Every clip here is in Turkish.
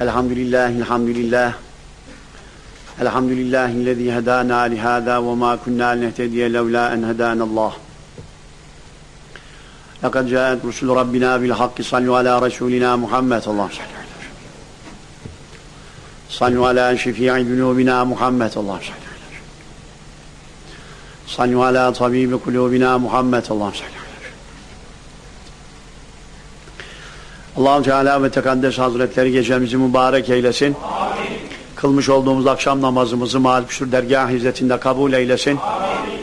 الحمد لله الحمد لله. الحمد لله الذي هدانا لهذا وما كنا لنهتدي لولا أن هدانا الله. لقد جاءت رسل ربنا بالحق. صلوا على رسولنا محمد. الله صلى الله عليه وسلم. صلوا على شفيع ذنوبنا محمد. الله صلى الله عليه وسلم. صلوا على طبيب قلوبنا محمد. الله صلى Allahu Teala ve Tekaddes Hazretleri gecemizi mübarek eylesin. Amin. Kılmış olduğumuz akşam namazımızı Malpüşür Dergah hizmetinde kabul eylesin. Amin.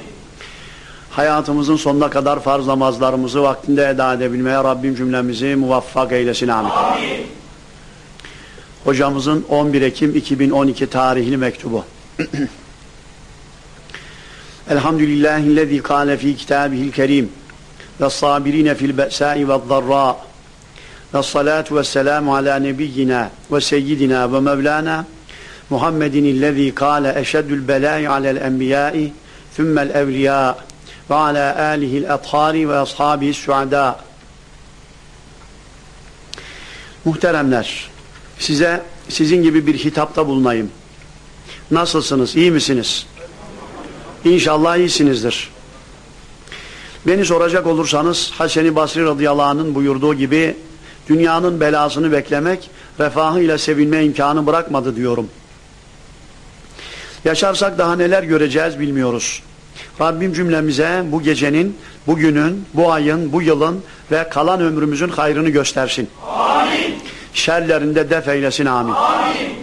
Hayatımızın sonuna kadar farz namazlarımızı vaktinde eda edebilmeye Rabbim cümlemizi muvaffak eylesin. Amin. Amin. Hocamızın 11 Ekim 2012 tarihli mektubu. Elhamdülillahillezî kâle fî kitâbihil kerîm ve sâbirîne fil be'sâi ve zarrâ ve salatu ve selamu ala nebiyyina ve seyyidina ve mevlana Muhammedin illezî kâle eşeddül belâi alel enbiyâi thümmel evliyâ ve ala âlihil ethâri ve ashâbihi suadâ Muhteremler, size sizin gibi bir hitapta bulunayım. Nasılsınız, iyi misiniz? İnşallah iyisinizdir. Beni soracak olursanız Hasan-ı Basri radıyallahu anh'ın buyurduğu gibi dünyanın belasını beklemek, refahıyla sevinme imkanı bırakmadı diyorum. Yaşarsak daha neler göreceğiz bilmiyoruz. Rabbim cümlemize bu gecenin, bugünün, bu ayın, bu yılın ve kalan ömrümüzün hayrını göstersin. Amin. Şerlerinde def eylesin amin. amin.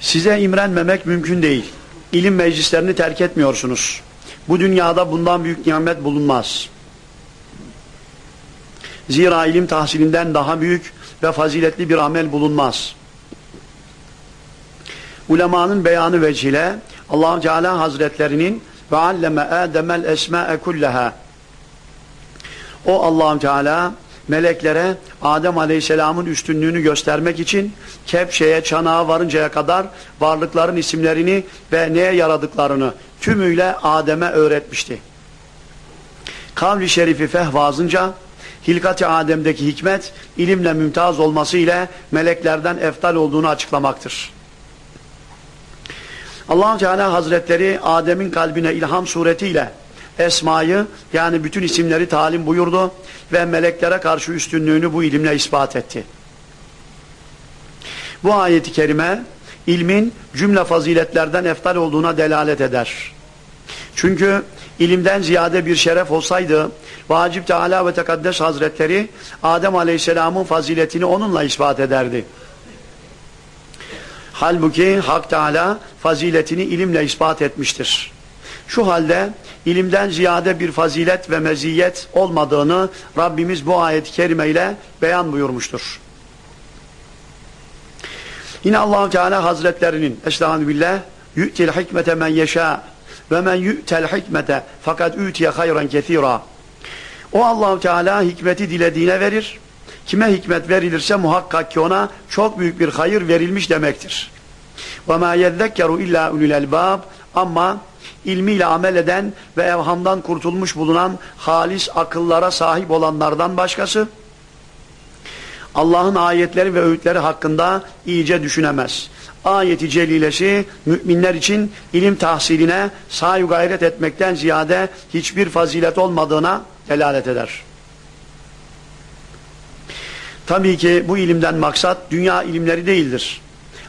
Size imrenmemek mümkün değil. İlim meclislerini terk etmiyorsunuz. Bu dünyada bundan büyük nimet bulunmaz. Zira ilim tahsilinden daha büyük ve faziletli bir amel bulunmaz. Ulemanın beyanı vecile allah Teala Hazretlerinin ve alleme Adem'el esma'e kullaha o allah Teala meleklere Adem Aleyhisselam'ın üstünlüğünü göstermek için kepçeye, çanağa varıncaya kadar varlıkların isimlerini ve neye yaradıklarını tümüyle Adem'e öğretmişti. Kavli şerifi fehvazınca hilkat-i Adem'deki hikmet ilimle mümtaz olması ile meleklerden eftal olduğunu açıklamaktır. allah Teala Hazretleri Adem'in kalbine ilham suretiyle esmayı yani bütün isimleri talim buyurdu ve meleklere karşı üstünlüğünü bu ilimle ispat etti. Bu ayeti kerime ilmin cümle faziletlerden eftal olduğuna delalet eder. Çünkü ilimden ziyade bir şeref olsaydı Vacip Teala ve Tekaddes Hazretleri Adem Aleyhisselam'ın faziletini onunla ispat ederdi. Halbuki Hak Teala faziletini ilimle ispat etmiştir. Şu halde ilimden ziyade bir fazilet ve meziyet olmadığını Rabbimiz bu ayet-i kerime ile beyan buyurmuştur. Yine allah Teala Hazretlerinin Estağfirullah yu'til hikmete men yeşâ ve men yu'tel hikmete fakat ütiye hayran kethira o Allahu Teala hikmeti dilediğine verir. Kime hikmet verilirse muhakkak ki ona çok büyük bir hayır verilmiş demektir. وَمَا يَذَّكَّرُ illa ulul elbab Ama ilmiyle amel eden ve evhamdan kurtulmuş bulunan halis akıllara sahip olanlardan başkası Allah'ın ayetleri ve öğütleri hakkında iyice düşünemez. Ayeti celilesi müminler için ilim tahsiline sahi gayret etmekten ziyade hiçbir fazilet olmadığına delalet eder. Tabii ki bu ilimden maksat dünya ilimleri değildir.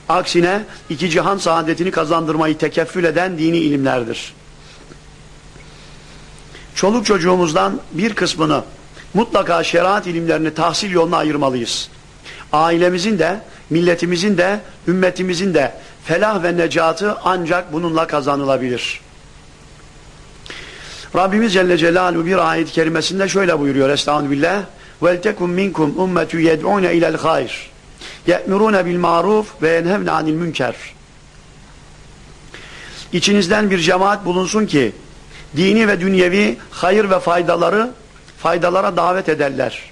Aksine iki cihan saadetini kazandırmayı tekeffül eden dini ilimlerdir. Çoluk çocuğumuzdan bir kısmını mutlaka şeriat ilimlerini tahsil yoluna ayırmalıyız. Ailemizin de, milletimizin de, ümmetimizin de felah ve necatı ancak bununla kazanılabilir. Rabbimiz Celle Celaluhu bir ayet-i kerimesinde şöyle buyuruyor Estağfirullah وَلْتَكُمْ مِنْكُمْ اُمَّةُ يَدْعُونَ اِلَى الْخَيْرِ يَأْمُرُونَ بِالْمَعْرُوفِ وَيَنْهَوْنَ عَنِ الْمُنْكَرِ İçinizden bir cemaat bulunsun ki dini ve dünyevi hayır ve faydaları faydalara davet ederler.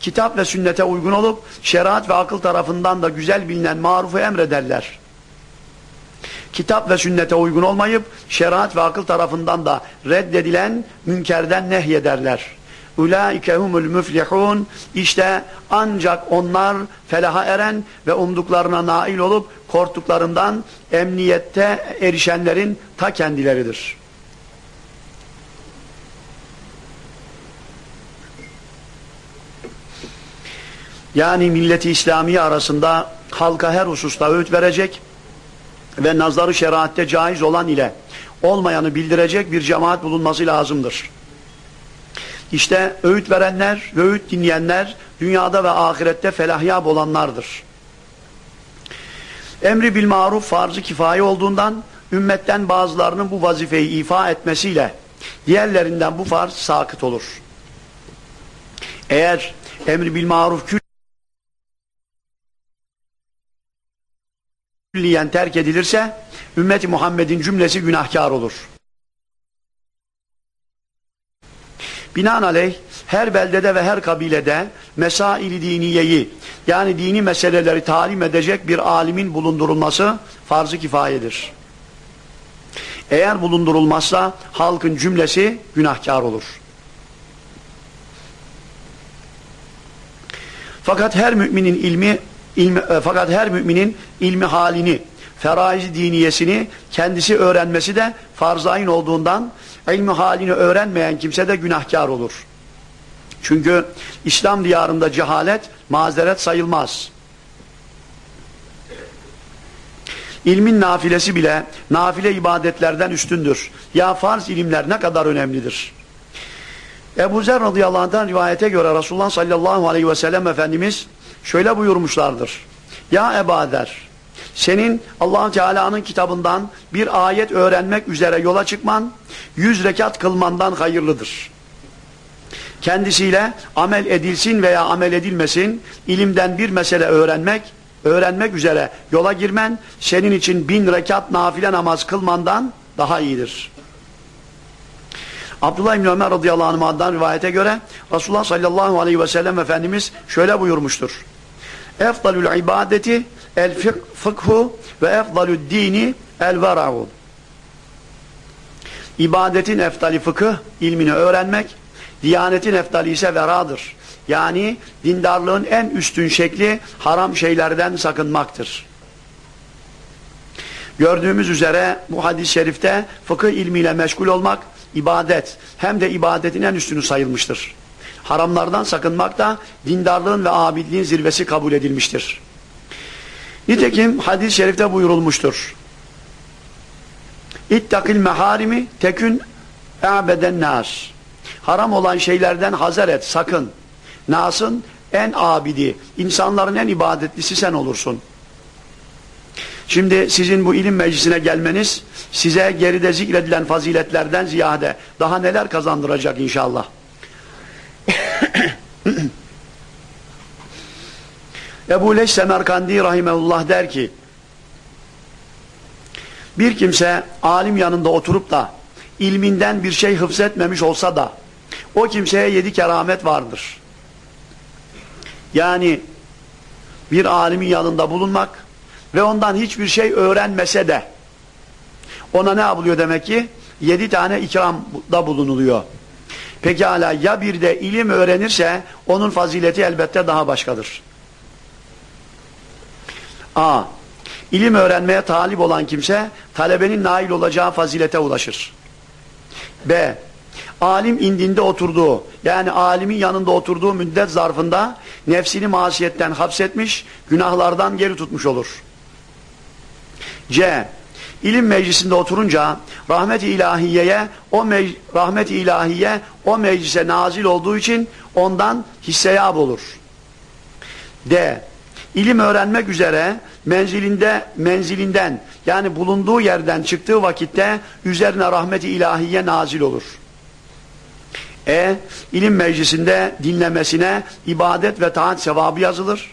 Kitap ve sünnete uygun olup şeriat ve akıl tarafından da güzel bilinen marufu emrederler kitap ve sünnete uygun olmayıp şeriat ve akıl tarafından da reddedilen münkerden nehyederler. ulaike humul müflihun işte ancak onlar felaha eren ve umduklarına nail olup korktuklarından emniyette erişenlerin ta kendileridir. Yani milleti İslamiye arasında halka her hususta öğüt verecek ve nazarı şeriatte caiz olan ile olmayanı bildirecek bir cemaat bulunması lazımdır. İşte öğüt verenler ve öğüt dinleyenler dünyada ve ahirette felahyab olanlardır. Emri bil maruf farz-ı kifaye olduğundan ümmetten bazılarının bu vazifeyi ifa etmesiyle diğerlerinden bu farz sakıt olur. Eğer emri bil maruf külliyen terk edilirse ümmeti Muhammed'in cümlesi günahkar olur. Binaenaleyh her beldede ve her kabilede mesail diniyeyi yani dini meseleleri talim edecek bir alimin bulundurulması farz-ı kifayedir. Eğer bulundurulmazsa halkın cümlesi günahkar olur. Fakat her müminin ilmi, ilmi e, fakat her müminin ilmi halini, feraiz diniyesini kendisi öğrenmesi de farz-ı olduğundan ilmi halini öğrenmeyen kimse de günahkar olur. Çünkü İslam diyarında cehalet mazeret sayılmaz. İlmin nafilesi bile nafile ibadetlerden üstündür. Ya farz ilimler ne kadar önemlidir. Ebu Zer radıyallahu anh'tan rivayete göre Resulullah sallallahu aleyhi ve sellem Efendimiz şöyle buyurmuşlardır. Ya Ebu Zer senin allah Teala'nın kitabından bir ayet öğrenmek üzere yola çıkman yüz rekat kılmandan hayırlıdır. Kendisiyle amel edilsin veya amel edilmesin ilimden bir mesele öğrenmek öğrenmek üzere yola girmen senin için bin rekat nafile namaz kılmandan daha iyidir. Abdullah İbni Ömer radıyallahu anh'dan rivayete göre Resulullah sallallahu aleyhi ve sellem Efendimiz şöyle buyurmuştur. Efdalül ibadeti el fıkhu ve efdalü dini el vera'u. İbadetin eftali fıkıh, ilmini öğrenmek, diyanetin eftali ise veradır. Yani dindarlığın en üstün şekli haram şeylerden sakınmaktır. Gördüğümüz üzere bu hadis-i şerifte fıkıh ilmiyle meşgul olmak ibadet hem de ibadetin en üstünü sayılmıştır. Haramlardan sakınmak da dindarlığın ve abidliğin zirvesi kabul edilmiştir. Nitekim hadis-i şerifte buyurulmuştur. İttakil meharimi tekün e'beden nas. Haram olan şeylerden hazar et, sakın. Nas'ın en abidi, insanların en ibadetlisi sen olursun. Şimdi sizin bu ilim meclisine gelmeniz size geride zikredilen faziletlerden ziyade daha neler kazandıracak inşallah. Ebu Leş Semerkandi Rahimeullah der ki bir kimse alim yanında oturup da ilminden bir şey hıfzetmemiş olsa da o kimseye yedi keramet vardır. Yani bir alimin yanında bulunmak ve ondan hiçbir şey öğrenmese de ona ne yapılıyor demek ki? Yedi tane ikramda bulunuluyor. Pekala ya bir de ilim öğrenirse onun fazileti elbette daha başkadır. A. İlim öğrenmeye talip olan kimse talebenin nail olacağı fazilete ulaşır. B. Alim indinde oturduğu yani alimin yanında oturduğu müddet zarfında nefsini masiyetten hapsetmiş, günahlardan geri tutmuş olur. C. İlim meclisinde oturunca rahmet-i ilahiyeye o rahmet-i ilahiye o meclise nazil olduğu için ondan hisseyab olur. D. İlim öğrenmek üzere menzilinde menzilinden yani bulunduğu yerden çıktığı vakitte üzerine rahmeti ilahiye nazil olur. E ilim meclisinde dinlemesine ibadet ve taat sevabı yazılır.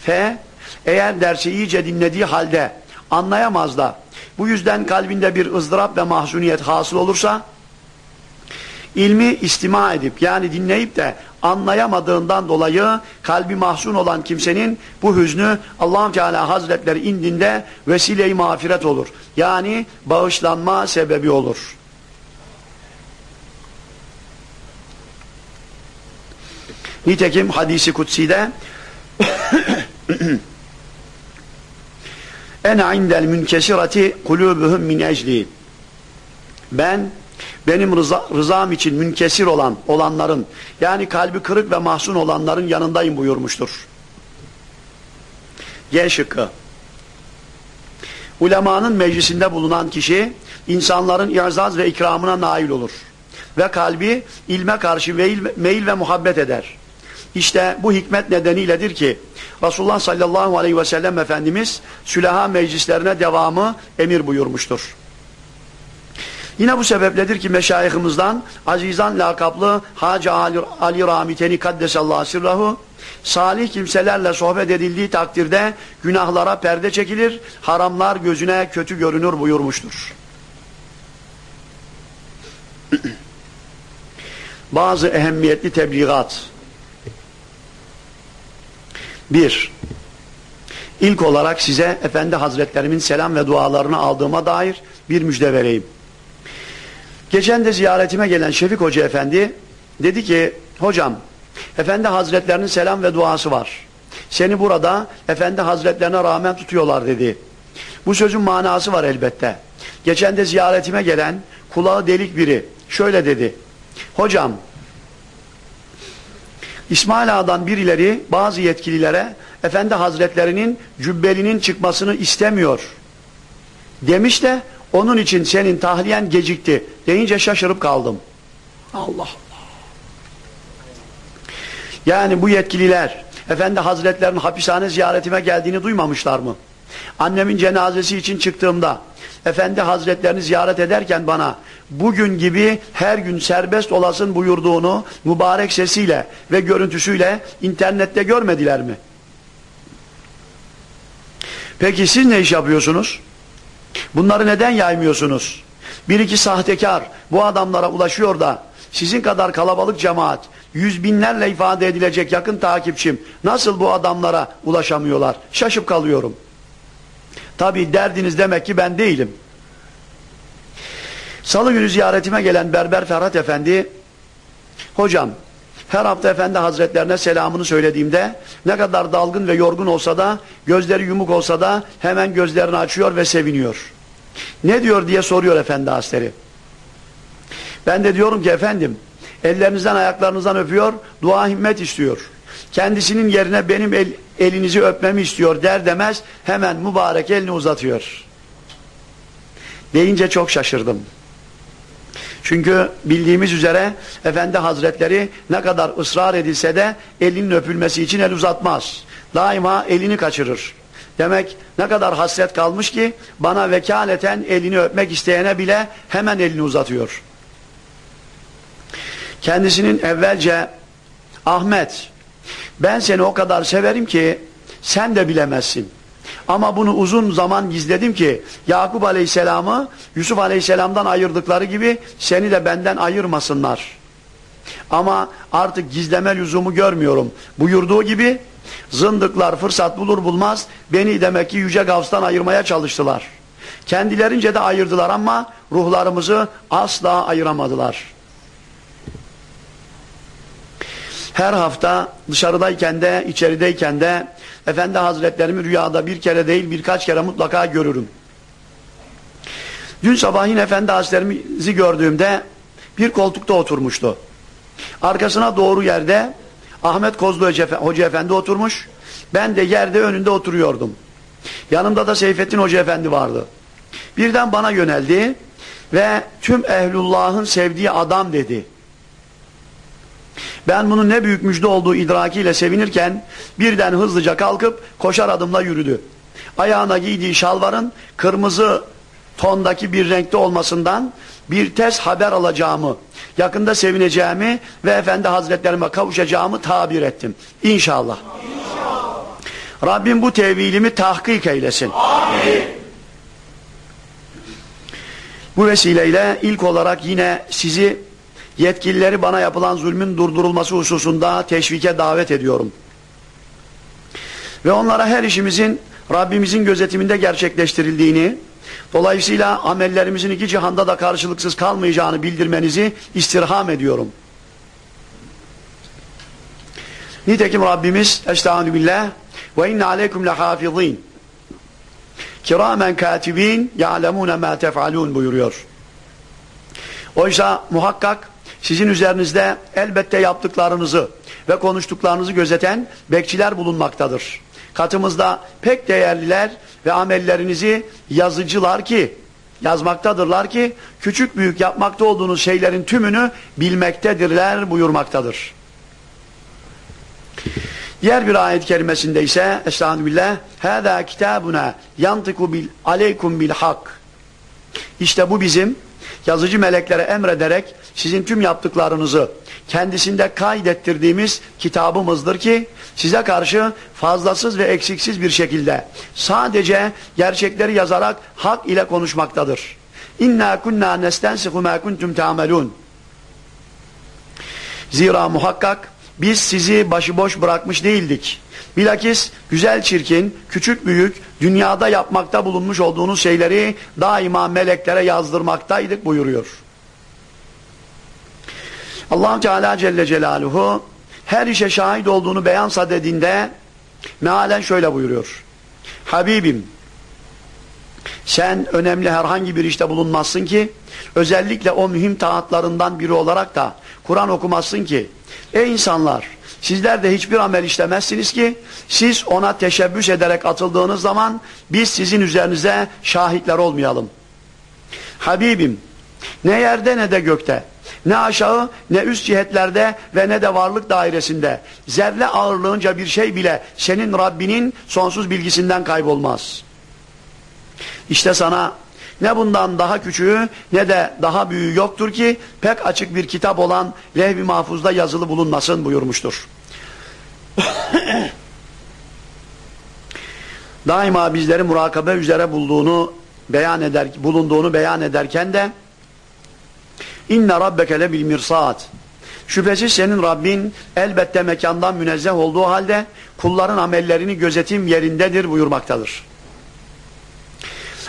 F eğer dersi iyice dinlediği halde anlayamaz da bu yüzden kalbinde bir ızdırap ve mahzuniyet hasıl olursa ilmi istima edip yani dinleyip de anlayamadığından dolayı kalbi mahzun olan kimsenin bu hüznü allah Teala Hazretleri indinde vesile-i mağfiret olur. Yani bağışlanma sebebi olur. Nitekim hadisi kutsi'de ene indel münkesirati kulubuhum min ecli ben benim rıza, rızam için münkesir olan olanların yani kalbi kırık ve mahzun olanların yanındayım buyurmuştur. G şıkkı. Ulemanın meclisinde bulunan kişi insanların irzaz ve ikramına nail olur. Ve kalbi ilme karşı meyil, meyil ve muhabbet eder. İşte bu hikmet nedeniyledir ki Resulullah sallallahu aleyhi ve sellem Efendimiz sülaha meclislerine devamı emir buyurmuştur. Yine bu sebepledir ki meşayihimizden Azizan lakaplı Hacı Ali, Ali Ramiteni Kaddesallahu sirrahu salih kimselerle sohbet edildiği takdirde günahlara perde çekilir, haramlar gözüne kötü görünür buyurmuştur. Bazı ehemmiyetli tebliğat. Bir, ilk olarak size Efendi Hazretlerimin selam ve dualarını aldığıma dair bir müjde vereyim. Geçen de ziyaretime gelen Şefik Hoca Efendi dedi ki, hocam Efendi Hazretlerinin selam ve duası var. Seni burada Efendi Hazretlerine rağmen tutuyorlar dedi. Bu sözün manası var elbette. Geçen de ziyaretime gelen kulağı delik biri şöyle dedi. Hocam İsmail Ağa'dan birileri bazı yetkililere Efendi Hazretlerinin cübbelinin çıkmasını istemiyor demiş de onun için senin tahliyen gecikti deyince şaşırıp kaldım. Allah Allah. Yani bu yetkililer Efendi Hazretlerinin hapishane ziyaretime geldiğini duymamışlar mı? Annemin cenazesi için çıktığımda Efendi Hazretlerini ziyaret ederken bana bugün gibi her gün serbest olasın buyurduğunu mübarek sesiyle ve görüntüsüyle internette görmediler mi? Peki siz ne iş yapıyorsunuz? Bunları neden yaymıyorsunuz? Bir iki sahtekar bu adamlara ulaşıyor da sizin kadar kalabalık cemaat, yüz binlerle ifade edilecek yakın takipçim nasıl bu adamlara ulaşamıyorlar? Şaşıp kalıyorum. Tabi derdiniz demek ki ben değilim. Salı günü ziyaretime gelen Berber Ferhat Efendi, hocam her hafta Efendi Hazretlerine selamını söylediğimde ne kadar dalgın ve yorgun olsa da gözleri yumuk olsa da hemen gözlerini açıyor ve seviniyor. Ne diyor diye soruyor Efendi Hazretleri. Ben de diyorum ki efendim ellerinizden ayaklarınızdan öpüyor dua himmet istiyor. Kendisinin yerine benim el, elinizi öpmemi istiyor der demez hemen mübarek elini uzatıyor. Deyince çok şaşırdım. Çünkü bildiğimiz üzere Efendi Hazretleri ne kadar ısrar edilse de elinin öpülmesi için el uzatmaz. Daima elini kaçırır. Demek ne kadar hasret kalmış ki bana vekaleten elini öpmek isteyene bile hemen elini uzatıyor. Kendisinin evvelce Ahmet ben seni o kadar severim ki sen de bilemezsin. Ama bunu uzun zaman gizledim ki Yakup Aleyhisselam'ı Yusuf Aleyhisselam'dan ayırdıkları gibi seni de benden ayırmasınlar. Ama artık gizleme lüzumu görmüyorum. Buyurduğu gibi zındıklar fırsat bulur bulmaz beni demek ki Yüce Gavs'tan ayırmaya çalıştılar. Kendilerince de ayırdılar ama ruhlarımızı asla ayıramadılar. Her hafta dışarıdayken de içerideyken de Efendi Hazretlerimi rüyada bir kere değil birkaç kere mutlaka görürüm. Dün sabah yine Efendi Hazretlerimizi gördüğümde bir koltukta oturmuştu. Arkasına doğru yerde Ahmet Kozlu Hoca Efendi oturmuş. Ben de yerde önünde oturuyordum. Yanımda da Seyfettin Hoca Efendi vardı. Birden bana yöneldi ve tüm ehlullahın sevdiği adam dedi. Ben bunun ne büyük müjde olduğu idrakiyle sevinirken birden hızlıca kalkıp koşar adımla yürüdü. Ayağına giydiği şalvarın kırmızı tondaki bir renkte olmasından bir tez haber alacağımı, yakında sevineceğimi ve Efendi Hazretlerime kavuşacağımı tabir ettim. İnşallah. İnşallah. Rabbim bu tevilimi tahkik eylesin. Amin. Bu vesileyle ilk olarak yine sizi yetkilileri bana yapılan zulmün durdurulması hususunda teşvike davet ediyorum. Ve onlara her işimizin Rabbimizin gözetiminde gerçekleştirildiğini, dolayısıyla amellerimizin iki cihanda da karşılıksız kalmayacağını bildirmenizi istirham ediyorum. Nitekim Rabbimiz Estağfirullah billah ve inne aleykum lehafizin kiramen katibin ya'lemune ma tef'alun buyuruyor. Oysa muhakkak sizin üzerinizde elbette yaptıklarınızı ve konuştuklarınızı gözeten bekçiler bulunmaktadır. Katımızda pek değerliler ve amellerinizi yazıcılar ki yazmaktadırlar ki küçük büyük yapmakta olduğunuz şeylerin tümünü bilmektedirler buyurmaktadır. Diğer bir ayet kerimesinde ise Estağfirullah Hâzâ kitâbuna yantıku bil aleykum bil hak İşte bu bizim yazıcı meleklere emrederek sizin tüm yaptıklarınızı kendisinde kaydettirdiğimiz kitabımızdır ki size karşı fazlasız ve eksiksiz bir şekilde sadece gerçekleri yazarak hak ile konuşmaktadır. İnna kunna nestensihu ma kuntum ta'melun. Zira muhakkak biz sizi başıboş bırakmış değildik. Bilakis güzel çirkin, küçük büyük, dünyada yapmakta bulunmuş olduğunuz şeyleri daima meleklere yazdırmaktaydık buyuruyor. allah Teala Celle Celaluhu her işe şahit olduğunu beyan sadedinde mealen şöyle buyuruyor. Habibim sen önemli herhangi bir işte bulunmazsın ki özellikle o mühim taatlarından biri olarak da Kur'an okumazsın ki Ey insanlar! Sizler de hiçbir amel işlemezsiniz ki siz ona teşebbüs ederek atıldığınız zaman biz sizin üzerinize şahitler olmayalım. Habibim ne yerde ne de gökte ne aşağı ne üst cihetlerde ve ne de varlık dairesinde zerre ağırlığınca bir şey bile senin Rabbinin sonsuz bilgisinden kaybolmaz. İşte sana ne bundan daha küçüğü ne de daha büyüğü yoktur ki pek açık bir kitap olan lehv-i mahfuzda yazılı bulunmasın buyurmuştur. Daima bizleri murakabe üzere bulduğunu beyan eder, bulunduğunu beyan ederken de inne rabbeke lebil mirsat şüphesiz senin Rabbin elbette mekandan münezzeh olduğu halde kulların amellerini gözetim yerindedir buyurmaktadır.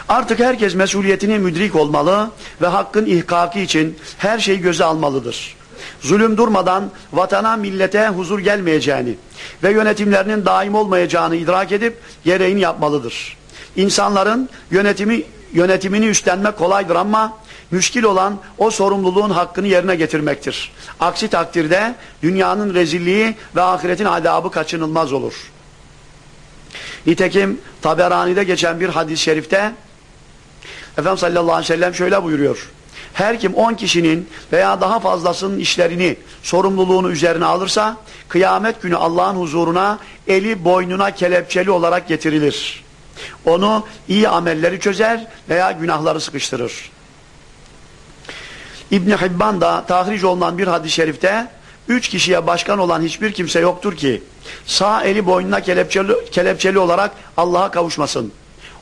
Artık herkes mesuliyetini müdrik olmalı ve hakkın ihkaki için her şeyi göze almalıdır. Zulüm durmadan vatana millete huzur gelmeyeceğini ve yönetimlerinin daim olmayacağını idrak edip gereğini yapmalıdır. İnsanların yönetimi yönetimini üstlenmek kolaydır ama müşkil olan o sorumluluğun hakkını yerine getirmektir. Aksi takdirde dünyanın rezilliği ve ahiretin adabı kaçınılmaz olur. Nitekim Taberani'de geçen bir hadis-i şerifte Efendimiz sallallahu aleyhi ve sellem şöyle buyuruyor. Her kim on kişinin veya daha fazlasının işlerini, sorumluluğunu üzerine alırsa, kıyamet günü Allah'ın huzuruna eli boynuna kelepçeli olarak getirilir. Onu iyi amelleri çözer veya günahları sıkıştırır. İbn Hibban da tahric olunan bir hadis-i şerifte üç kişiye başkan olan hiçbir kimse yoktur ki sağ eli boynuna kelepçeli, kelepçeli olarak Allah'a kavuşmasın.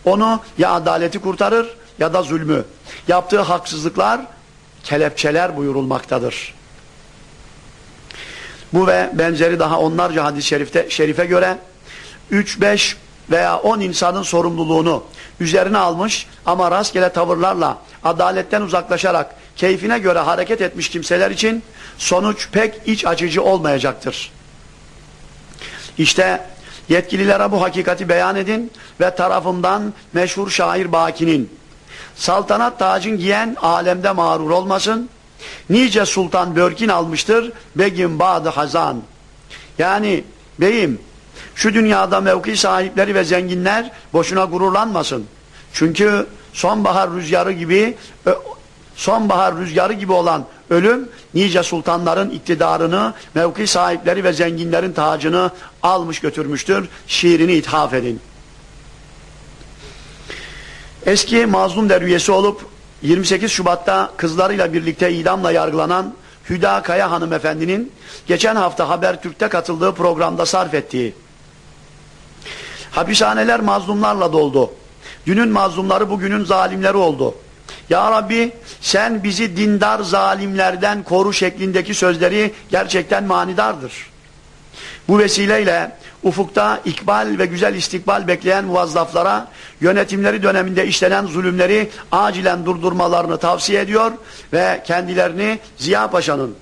Onu ya adaleti kurtarır ya da zulmü. Yaptığı haksızlıklar kelepçeler buyurulmaktadır. Bu ve benzeri daha onlarca hadis-i şerifte, şerife göre 3, 5 veya 10 insanın sorumluluğunu üzerine almış ama rastgele tavırlarla adaletten uzaklaşarak keyfine göre hareket etmiş kimseler için sonuç pek iç açıcı olmayacaktır. İşte yetkililere bu hakikati beyan edin ve tarafından meşhur şair Baki'nin saltanat tacın giyen alemde mağrur olmasın. Nice sultan börkin almıştır begim badı hazan. Yani beyim şu dünyada mevki sahipleri ve zenginler boşuna gururlanmasın. Çünkü sonbahar rüzgarı gibi sonbahar rüzgarı gibi olan ölüm nice sultanların iktidarını, mevki sahipleri ve zenginlerin tacını almış götürmüştür. Şiirini ithaf edin. Eski mazlum der olup 28 Şubat'ta kızlarıyla birlikte idamla yargılanan Hüda Kaya hanımefendinin geçen hafta Habertürk'te katıldığı programda sarf ettiği hapishaneler mazlumlarla doldu. Dünün mazlumları bugünün zalimleri oldu. Ya Rabbi sen bizi dindar zalimlerden koru şeklindeki sözleri gerçekten manidardır. Bu vesileyle ufukta ikbal ve güzel istikbal bekleyen muvazzaflara yönetimleri döneminde işlenen zulümleri acilen durdurmalarını tavsiye ediyor ve kendilerini Ziya Paşa'nın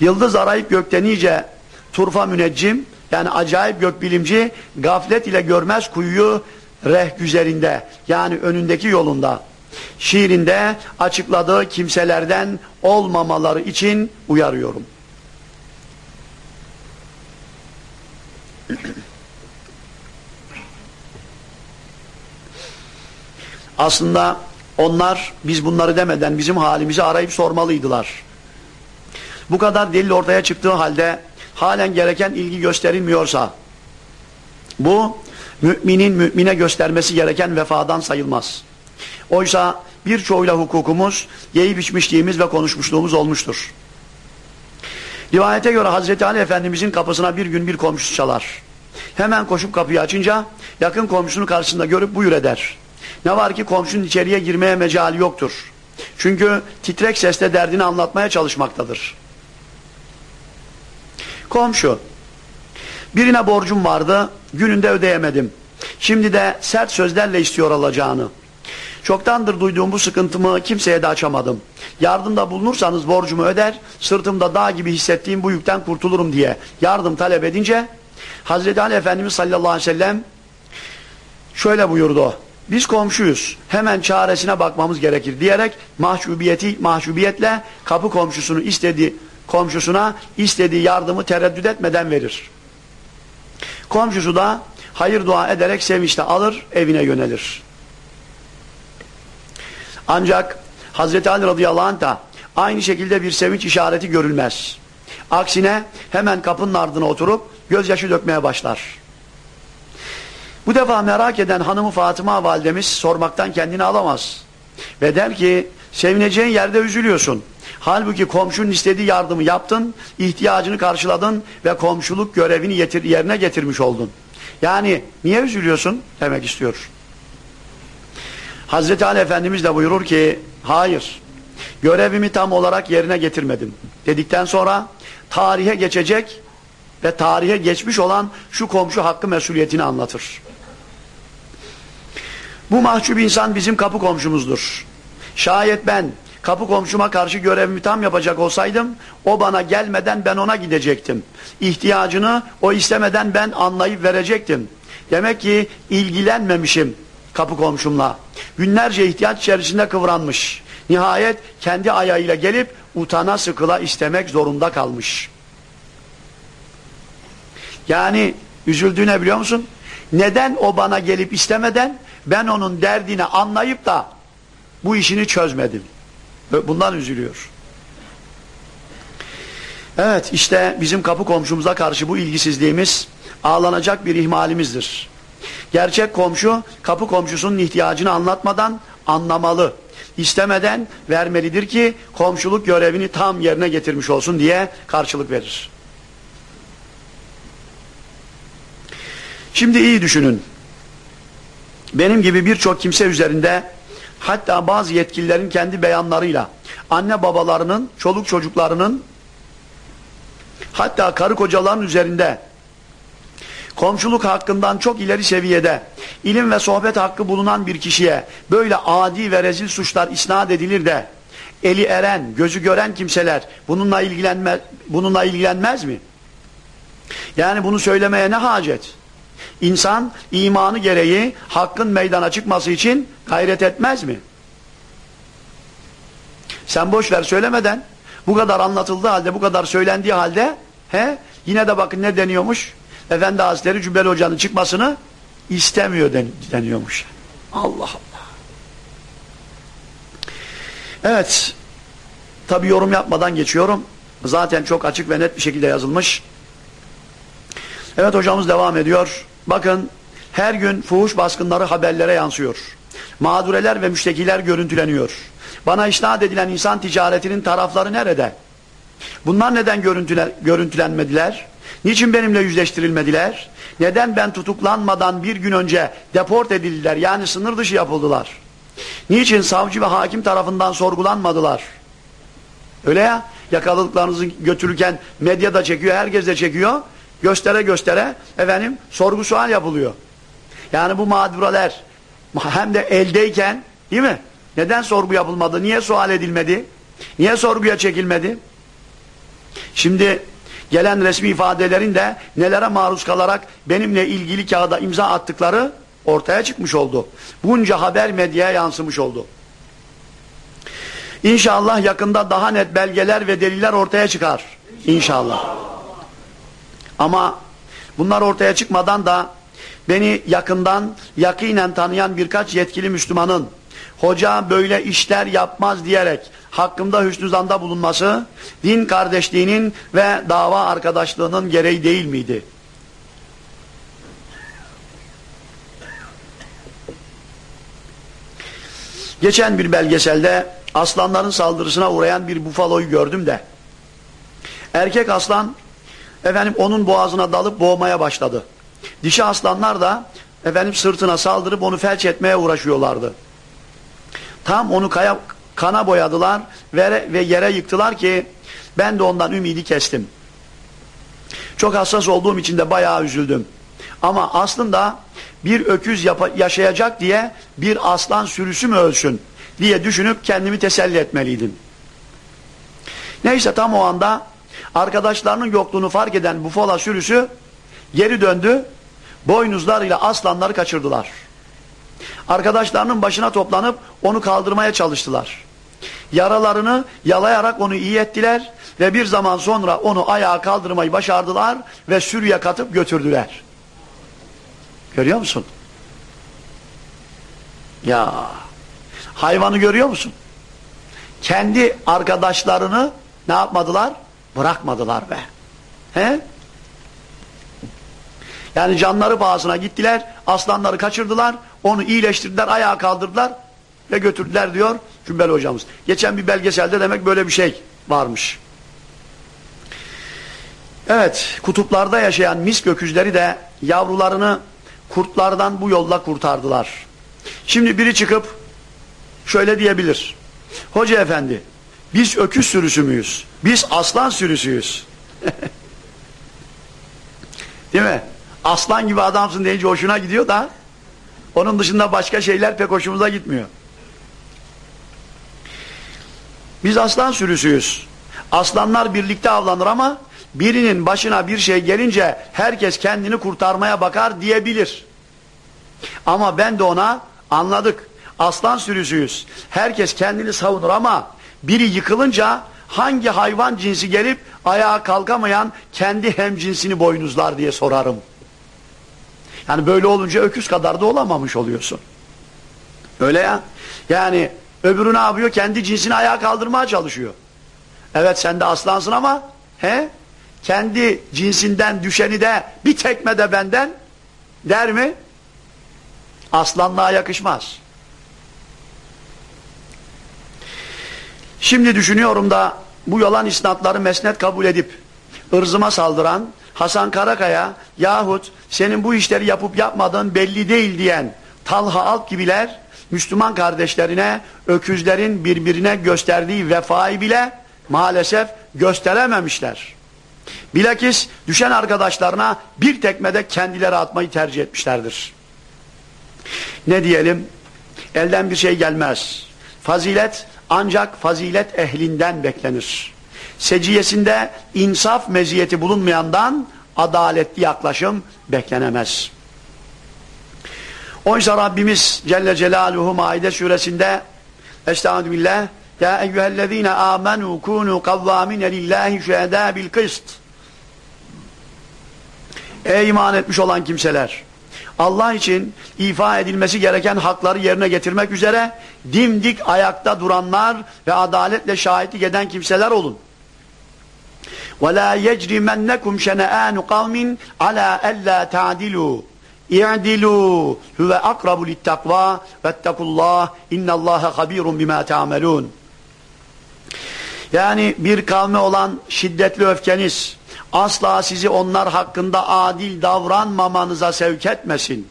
yıldız arayıp gökte nice turfa müneccim yani acayip gökbilimci gaflet ile görmez kuyuyu reh güzelinde yani önündeki yolunda şiirinde açıkladığı kimselerden olmamaları için uyarıyorum. Aslında onlar biz bunları demeden bizim halimizi arayıp sormalıydılar. Bu kadar delil ortaya çıktığı halde halen gereken ilgi gösterilmiyorsa bu müminin mümine göstermesi gereken vefadan sayılmaz. Oysa birçoğuyla hukukumuz yiyip içmişliğimiz ve konuşmuşluğumuz olmuştur. Rivayete göre Hazreti Ali Efendimizin kapısına bir gün bir komşusu çalar. Hemen koşup kapıyı açınca yakın komşunun karşısında görüp buyur eder. Ne var ki komşunun içeriye girmeye mecali yoktur. Çünkü titrek sesle derdini anlatmaya çalışmaktadır. Komşu, birine borcum vardı, gününde ödeyemedim. Şimdi de sert sözlerle istiyor alacağını. Çoktandır duyduğum bu sıkıntımı kimseye de açamadım. Yardımda bulunursanız borcumu öder, sırtımda dağ gibi hissettiğim bu yükten kurtulurum diye yardım talep edince Hazreti Ali Efendimiz sallallahu aleyhi ve sellem şöyle buyurdu. Biz komşuyuz. Hemen çaresine bakmamız gerekir diyerek mahcubiyeti mahcubiyetle kapı komşusunu istediği komşusuna istediği yardımı tereddüt etmeden verir. Komşusu da hayır dua ederek sevinçle alır, evine yönelir. Ancak Hazreti Ali radıyallahu anh da aynı şekilde bir sevinç işareti görülmez. Aksine hemen kapının ardına oturup gözyaşı dökmeye başlar. Bu defa merak eden hanımı Fatıma validemiz sormaktan kendini alamaz. Ve der ki sevineceğin yerde üzülüyorsun. Halbuki komşunun istediği yardımı yaptın, ihtiyacını karşıladın ve komşuluk görevini yerine getirmiş oldun. Yani niye üzülüyorsun demek istiyor. Hazreti Ali Efendimiz de buyurur ki hayır görevimi tam olarak yerine getirmedim dedikten sonra tarihe geçecek ve tarihe geçmiş olan şu komşu hakkı mesuliyetini anlatır. Bu mahcup insan bizim kapı komşumuzdur. Şayet ben kapı komşuma karşı görevimi tam yapacak olsaydım o bana gelmeden ben ona gidecektim. İhtiyacını o istemeden ben anlayıp verecektim. Demek ki ilgilenmemişim kapı komşumla. Günlerce ihtiyaç içerisinde kıvranmış. Nihayet kendi ayağıyla gelip utana sıkıla istemek zorunda kalmış. Yani üzüldüğü ne biliyor musun? Neden o bana gelip istemeden ben onun derdini anlayıp da bu işini çözmedim. Bundan üzülüyor. Evet işte bizim kapı komşumuza karşı bu ilgisizliğimiz ağlanacak bir ihmalimizdir. Gerçek komşu kapı komşusunun ihtiyacını anlatmadan anlamalı. İstemeden vermelidir ki komşuluk görevini tam yerine getirmiş olsun diye karşılık verir. Şimdi iyi düşünün. Benim gibi birçok kimse üzerinde hatta bazı yetkililerin kendi beyanlarıyla anne babalarının, çoluk çocuklarının hatta karı kocaların üzerinde komşuluk hakkından çok ileri seviyede ilim ve sohbet hakkı bulunan bir kişiye böyle adi ve rezil suçlar isnat edilir de eli eren, gözü gören kimseler bununla ilgilenme, bununla ilgilenmez mi? Yani bunu söylemeye ne hacet? İnsan imanı gereği hakkın meydana çıkması için gayret etmez mi? Sen boş ver söylemeden bu kadar anlatıldığı halde bu kadar söylendiği halde he yine de bakın ne deniyormuş? Efendi Hazretleri Cübbeli Hoca'nın çıkmasını istemiyor den deniyormuş. Allah Allah. Evet. Tabi yorum yapmadan geçiyorum. Zaten çok açık ve net bir şekilde yazılmış. Evet hocamız devam ediyor. Bakın her gün fuhuş baskınları haberlere yansıyor. Mağdureler ve müştekiler görüntüleniyor. Bana isnat edilen insan ticaretinin tarafları nerede? Bunlar neden görüntülen, görüntülenmediler? Niçin benimle yüzleştirilmediler? Neden ben tutuklanmadan bir gün önce deport edildiler yani sınır dışı yapıldılar? Niçin savcı ve hakim tarafından sorgulanmadılar? Öyle ya yakaladıklarınızı götürürken medya da çekiyor, herkes de çekiyor. Göstere göstere efendim sorgu sual yapılıyor. Yani bu mağduralar hem de eldeyken değil mi? Neden sorgu yapılmadı? Niye sual edilmedi? Niye sorguya çekilmedi? Şimdi gelen resmi ifadelerin de nelere maruz kalarak benimle ilgili kağıda imza attıkları ortaya çıkmış oldu. Bunca haber medyaya yansımış oldu. İnşallah yakında daha net belgeler ve deliller ortaya çıkar. İnşallah. Ama bunlar ortaya çıkmadan da beni yakından, yakinen tanıyan birkaç yetkili Müslümanın hoca böyle işler yapmaz diyerek hakkımda hüsnü zanda bulunması din kardeşliğinin ve dava arkadaşlığının gereği değil miydi? Geçen bir belgeselde aslanların saldırısına uğrayan bir bufaloyu gördüm de erkek aslan efendim onun boğazına dalıp boğmaya başladı. Dişi aslanlar da efendim sırtına saldırıp onu felç etmeye uğraşıyorlardı. Tam onu kaya, kana boyadılar ve, ve yere yıktılar ki ben de ondan ümidi kestim. Çok hassas olduğum için de bayağı üzüldüm. Ama aslında bir öküz yaşayacak diye bir aslan sürüsü mü ölsün diye düşünüp kendimi teselli etmeliydim. Neyse tam o anda arkadaşlarının yokluğunu fark eden bufala sürüsü geri döndü. Boynuzlarıyla aslanları kaçırdılar. Arkadaşlarının başına toplanıp onu kaldırmaya çalıştılar. Yaralarını yalayarak onu iyi ettiler ve bir zaman sonra onu ayağa kaldırmayı başardılar ve sürüye katıp götürdüler. Görüyor musun? Ya hayvanı görüyor musun? Kendi arkadaşlarını ne yapmadılar? Bırakmadılar be. He? Yani canları pahasına gittiler, aslanları kaçırdılar, onu iyileştirdiler, ayağa kaldırdılar ve götürdüler diyor Cümbel hocamız. Geçen bir belgeselde demek böyle bir şey varmış. Evet, kutuplarda yaşayan mis göküzleri de yavrularını kurtlardan bu yolla kurtardılar. Şimdi biri çıkıp şöyle diyebilir. Hoca efendi, biz öküz sürüsü müyüz? Biz aslan sürüsüyüz. Değil mi? Aslan gibi adamsın deyince hoşuna gidiyor da onun dışında başka şeyler pek hoşumuza gitmiyor. Biz aslan sürüsüyüz. Aslanlar birlikte avlanır ama birinin başına bir şey gelince herkes kendini kurtarmaya bakar diyebilir. Ama ben de ona anladık. Aslan sürüsüyüz. Herkes kendini savunur ama biri yıkılınca hangi hayvan cinsi gelip ayağa kalkamayan kendi hemcinsini boynuzlar diye sorarım. Yani böyle olunca öküz kadar da olamamış oluyorsun. Öyle ya. Yani öbürü ne yapıyor? Kendi cinsini ayağa kaldırmaya çalışıyor. Evet sen de aslansın ama he? kendi cinsinden düşeni de bir tekme de benden der mi? Aslanlığa yakışmaz. Şimdi düşünüyorum da bu yalan isnatları mesnet kabul edip ırzıma saldıran Hasan Karakaya yahut senin bu işleri yapıp yapmadığın belli değil diyen Talha Alp gibiler Müslüman kardeşlerine öküzlerin birbirine gösterdiği vefayı bile maalesef gösterememişler. Bilakis düşen arkadaşlarına bir tekmede kendileri atmayı tercih etmişlerdir. Ne diyelim? Elden bir şey gelmez. Fazilet ancak fazilet ehlinden beklenir seciyesinde insaf meziyeti bulunmayandan adaletli yaklaşım beklenemez. Oysa Rabbimiz Celle Celaluhu Maide suresinde Estaizu billah Ya eyyühellezine amenu kunu kavvamine lillahi şehedâ bil kıst Ey iman etmiş olan kimseler Allah için ifa edilmesi gereken hakları yerine getirmek üzere dimdik ayakta duranlar ve adaletle şahitlik eden kimseler olun. وَلَا يَجْرِمَنَّكُمْ شَنَآنُ قَوْمٍ عَلَى أَلَّا تَعْدِلُوا اِعْدِلُوا هُوَ أَقْرَبُ لِلتَّقْوَى وَاتَّقُوا اللّٰهِ اِنَّ اللّٰهَ خَب۪يرٌ بِمَا تَعْمَلُونَ Yani bir kavme olan şiddetli öfkeniz asla sizi onlar hakkında adil davranmamanıza sevk etmesin.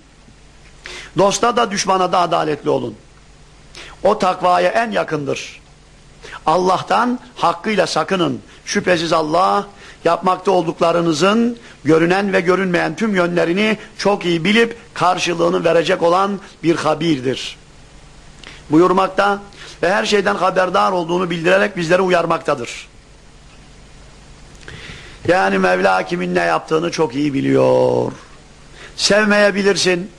Dosta da düşmana da adaletli olun. O takvaya en yakındır. Allah'tan hakkıyla sakının. Şüphesiz Allah yapmakta olduklarınızın görünen ve görünmeyen tüm yönlerini çok iyi bilip karşılığını verecek olan bir habirdir. Buyurmakta ve her şeyden haberdar olduğunu bildirerek bizleri uyarmaktadır. Yani Mevla kimin ne yaptığını çok iyi biliyor. Sevmeyebilirsin.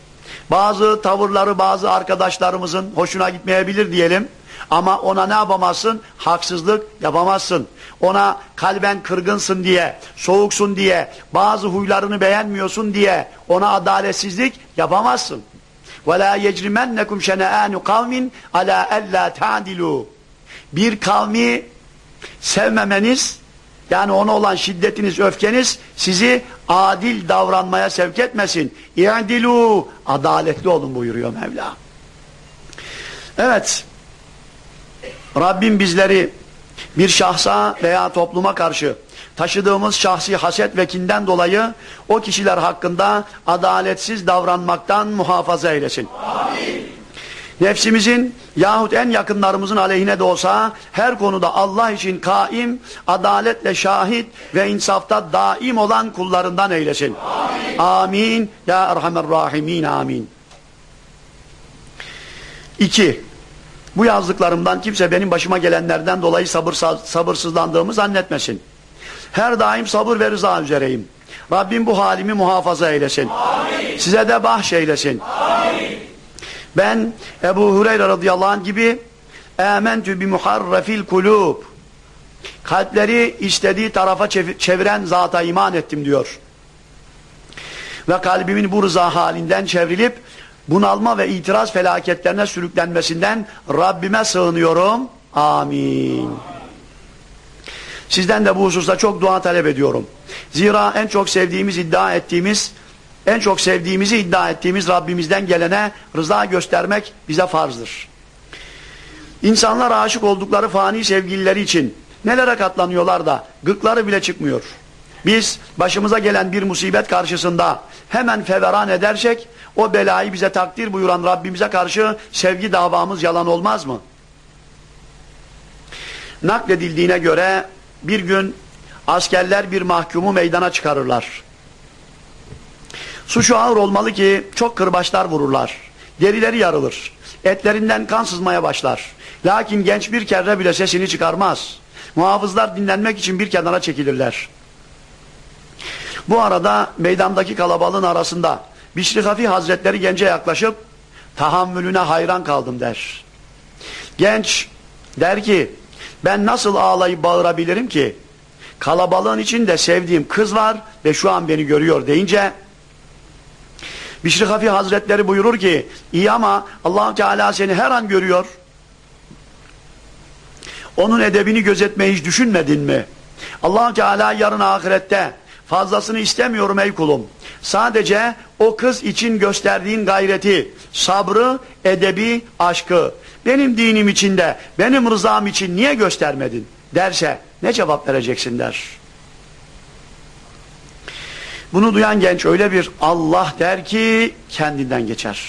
Bazı tavırları bazı arkadaşlarımızın hoşuna gitmeyebilir diyelim. Ama ona ne yapamazsın? Haksızlık yapamazsın. Ona kalben kırgınsın diye, soğuksun diye, bazı huylarını beğenmiyorsun diye ona adaletsizlik yapamazsın. وَلَا يَجْرِمَنَّكُمْ شَنَآنُ قَوْمٍ عَلَى أَلَّا تَعْدِلُوا Bir kavmi sevmemeniz, yani ona olan şiddetiniz, öfkeniz sizi adil davranmaya sevk etmesin. İ'dilu, adaletli olun buyuruyor Mevla. Evet, Rabbim bizleri bir şahsa veya topluma karşı taşıdığımız şahsi haset ve kinden dolayı o kişiler hakkında adaletsiz davranmaktan muhafaza eylesin. Amin. Nefsimizin yahut en yakınlarımızın aleyhine de olsa her konuda Allah için kaim, adaletle şahit ve insafta daim olan kullarından eylesin. Amin. Amin. Ya Erhamer Rahimin. Amin. İki. Bu yazdıklarımdan kimse benim başıma gelenlerden dolayı sabır, sabırsızlandığımı zannetmesin. Her daim sabır ve rıza üzereyim. Rabbim bu halimi muhafaza eylesin. Amin. Size de bahşeylesin. Amin. Ben Ebu Hureyre radıyallahu anh gibi ementü bi muharrefil kulub kalpleri istediği tarafa çeviren zata iman ettim diyor. Ve kalbimin bu rıza halinden çevrilip bunalma ve itiraz felaketlerine sürüklenmesinden Rabbime sığınıyorum. Amin. Sizden de bu hususta çok dua talep ediyorum. Zira en çok sevdiğimiz, iddia ettiğimiz, en çok sevdiğimizi iddia ettiğimiz Rabbimizden gelene rıza göstermek bize farzdır. İnsanlar aşık oldukları fani sevgilileri için nelere katlanıyorlar da gıkları bile çıkmıyor. Biz başımıza gelen bir musibet karşısında hemen feveran edersek o belayı bize takdir buyuran Rabbimize karşı sevgi davamız yalan olmaz mı? Nakledildiğine göre bir gün askerler bir mahkumu meydana çıkarırlar. Suçu ağır olmalı ki çok kırbaçlar vururlar. Derileri yarılır. Etlerinden kan sızmaya başlar. Lakin genç bir kere bile sesini çıkarmaz. Muhafızlar dinlenmek için bir kenara çekilirler. Bu arada meydandaki kalabalığın arasında Bişri Hafi Hazretleri gence yaklaşıp tahammülüne hayran kaldım der. Genç der ki ben nasıl ağlayıp bağırabilirim ki? Kalabalığın içinde sevdiğim kız var ve şu an beni görüyor deyince Bişri Hafi Hazretleri buyurur ki iyi ama allah Teala seni her an görüyor. Onun edebini gözetmeyi hiç düşünmedin mi? allah Teala yarın ahirette fazlasını istemiyorum ey kulum. Sadece o kız için gösterdiğin gayreti, sabrı, edebi, aşkı benim dinim içinde, benim rızam için niye göstermedin derse ne cevap vereceksin der. Bunu duyan genç öyle bir Allah der ki kendinden geçer.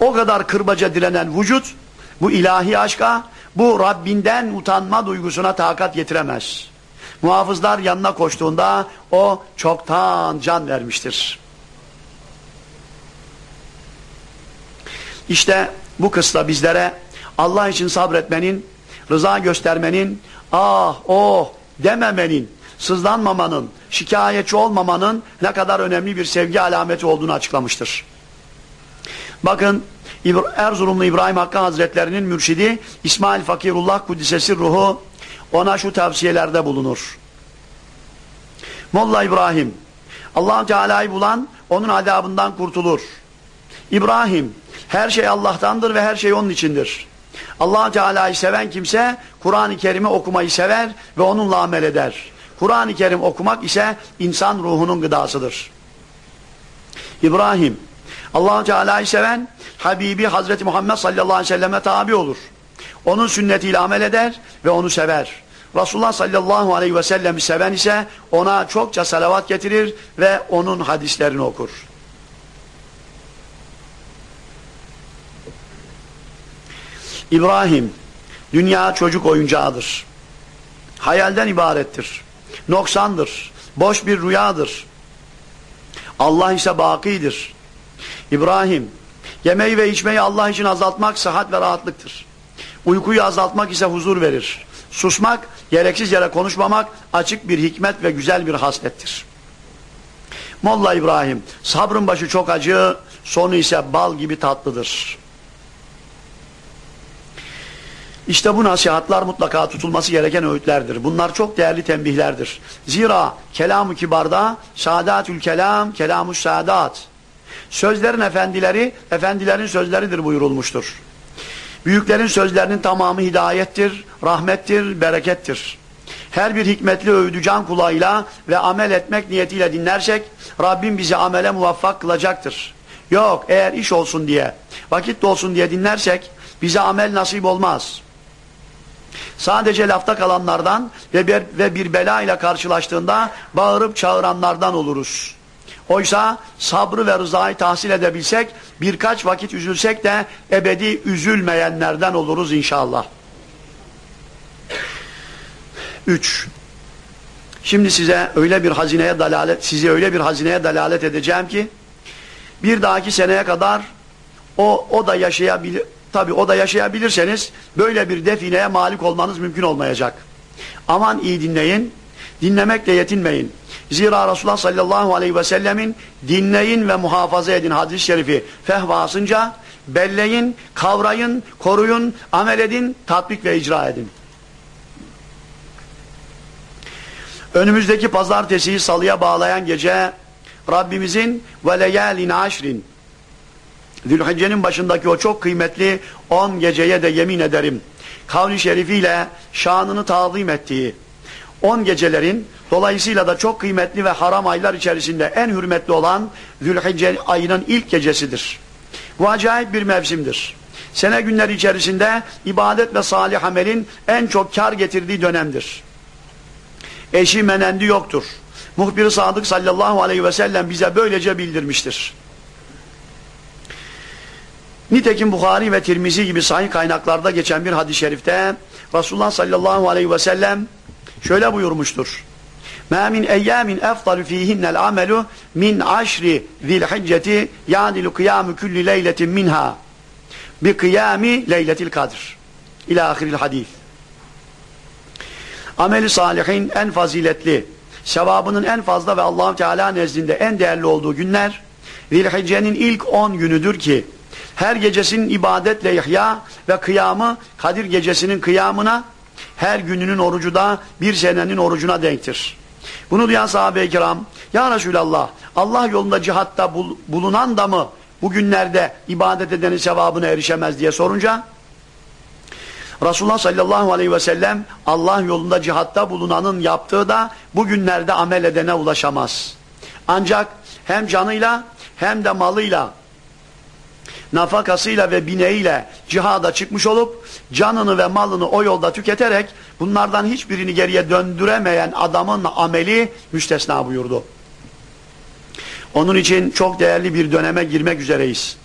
O kadar kırbaca direnen vücut bu ilahi aşka, bu Rabbinden utanma duygusuna takat getiremez. Muhafızlar yanına koştuğunda o çoktan can vermiştir. İşte bu kısla bizlere Allah için sabretmenin, rıza göstermenin, ah oh dememenin, sızlanmamanın, şikayetçi olmamanın ne kadar önemli bir sevgi alameti olduğunu açıklamıştır. Bakın Erzurumlu İbrahim Hakkı Hazretlerinin mürşidi İsmail Fakirullah Kudüs'esi ruhu ona şu tavsiyelerde bulunur. Molla İbrahim allah Teala'yı bulan onun adabından kurtulur. İbrahim her şey Allah'tandır ve her şey onun içindir allah Teala'yı seven kimse Kur'an-ı Kerim'i okumayı sever ve onunla amel eder. Kur'an-ı Kerim okumak ise insan ruhunun gıdasıdır. İbrahim allah Teala'yı seven Habibi Hazreti Muhammed sallallahu aleyhi ve selleme tabi olur. Onun sünnetiyle amel eder ve onu sever. Resulullah sallallahu aleyhi ve sellem seven ise ona çokça salavat getirir ve onun hadislerini okur. İbrahim, dünya çocuk oyuncağıdır. Hayalden ibarettir. Noksandır. Boş bir rüyadır. Allah ise bakidir. İbrahim, yemeği ve içmeyi Allah için azaltmak sıhhat ve rahatlıktır. Uykuyu azaltmak ise huzur verir. Susmak, gereksiz yere konuşmamak açık bir hikmet ve güzel bir haslettir. Molla İbrahim, sabrın başı çok acı, sonu ise bal gibi tatlıdır. İşte bu nasihatlar mutlaka tutulması gereken öğütlerdir. Bunlar çok değerli tembihlerdir. Zira kelam-ı kibarda sadatül kelam, kelamus sadat. Sözlerin efendileri, efendilerin sözleridir buyurulmuştur. Büyüklerin sözlerinin tamamı hidayettir, rahmettir, berekettir. Her bir hikmetli övdü can kulağıyla ve amel etmek niyetiyle dinlersek Rabbim bizi amele muvaffak kılacaktır. Yok eğer iş olsun diye, vakit olsun diye dinlersek bize amel nasip olmaz. Sadece lafta kalanlardan ve bir, ve bir bela ile karşılaştığında bağırıp çağıranlardan oluruz. Oysa sabrı ve rızayı tahsil edebilsek, birkaç vakit üzülsek de ebedi üzülmeyenlerden oluruz inşallah. 3. Şimdi size öyle bir hazineye dalalet, sizi öyle bir hazineye dalalet edeceğim ki, bir dahaki seneye kadar o, o da yaşayabilir, tabi o da yaşayabilirseniz, böyle bir defineye malik olmanız mümkün olmayacak. Aman iyi dinleyin, dinlemekle yetinmeyin. Zira Resulullah sallallahu aleyhi ve sellemin dinleyin ve muhafaza edin hadis-i şerifi fehvasınca belleyin, kavrayın, koruyun, amel edin, tatbik ve icra edin. Önümüzdeki pazartesiyi salıya bağlayan gece Rabbimizin ve leyalin aşrin Zülhicce'nin başındaki o çok kıymetli on geceye de yemin ederim. Kavli şerifiyle şanını tazim ettiği on gecelerin dolayısıyla da çok kıymetli ve haram aylar içerisinde en hürmetli olan Zülhicce ayının ilk gecesidir. Bu acayip bir mevsimdir. Sene günleri içerisinde ibadet ve salih amelin en çok kar getirdiği dönemdir. Eşi menendi yoktur. Muhbir-i Sadık sallallahu aleyhi ve sellem bize böylece bildirmiştir. Nitekim Bukhari ve Tirmizi gibi sahih kaynaklarda geçen bir hadis-i şerifte Resulullah sallallahu aleyhi ve sellem şöyle buyurmuştur. مَا مِنْ اَيَّامٍ اَفْضَلُ ف۪يهِنَّ الْعَمَلُ مِنْ عَشْرِ ذِي الْحِجَّةِ يَعْدِلُ قِيَامُ كُلِّ لَيْلَةٍ مِنْهَا بِقِيَامِ لَيْلَةِ الْقَدْرِ İlâ ahiril hadis. Ameli salihin en faziletli, sevabının en fazla ve allah Teala nezdinde en değerli olduğu günler, Zilhicce'nin ilk 10 günüdür ki, her gecesinin ibadetle ihya ve kıyamı Kadir gecesinin kıyamına, her gününün orucu da bir senenin orucuna denktir. Bunu duyan sahabe-i kiram, Ya Resulallah, Allah yolunda cihatta bul bulunan da mı bu günlerde ibadet edenin sevabına erişemez diye sorunca, Resulullah sallallahu aleyhi ve sellem Allah yolunda cihatta bulunanın yaptığı da bugünlerde amel edene ulaşamaz. Ancak hem canıyla hem de malıyla nafakasıyla ve bineğiyle cihada çıkmış olup canını ve malını o yolda tüketerek bunlardan hiçbirini geriye döndüremeyen adamın ameli müstesna buyurdu. Onun için çok değerli bir döneme girmek üzereyiz.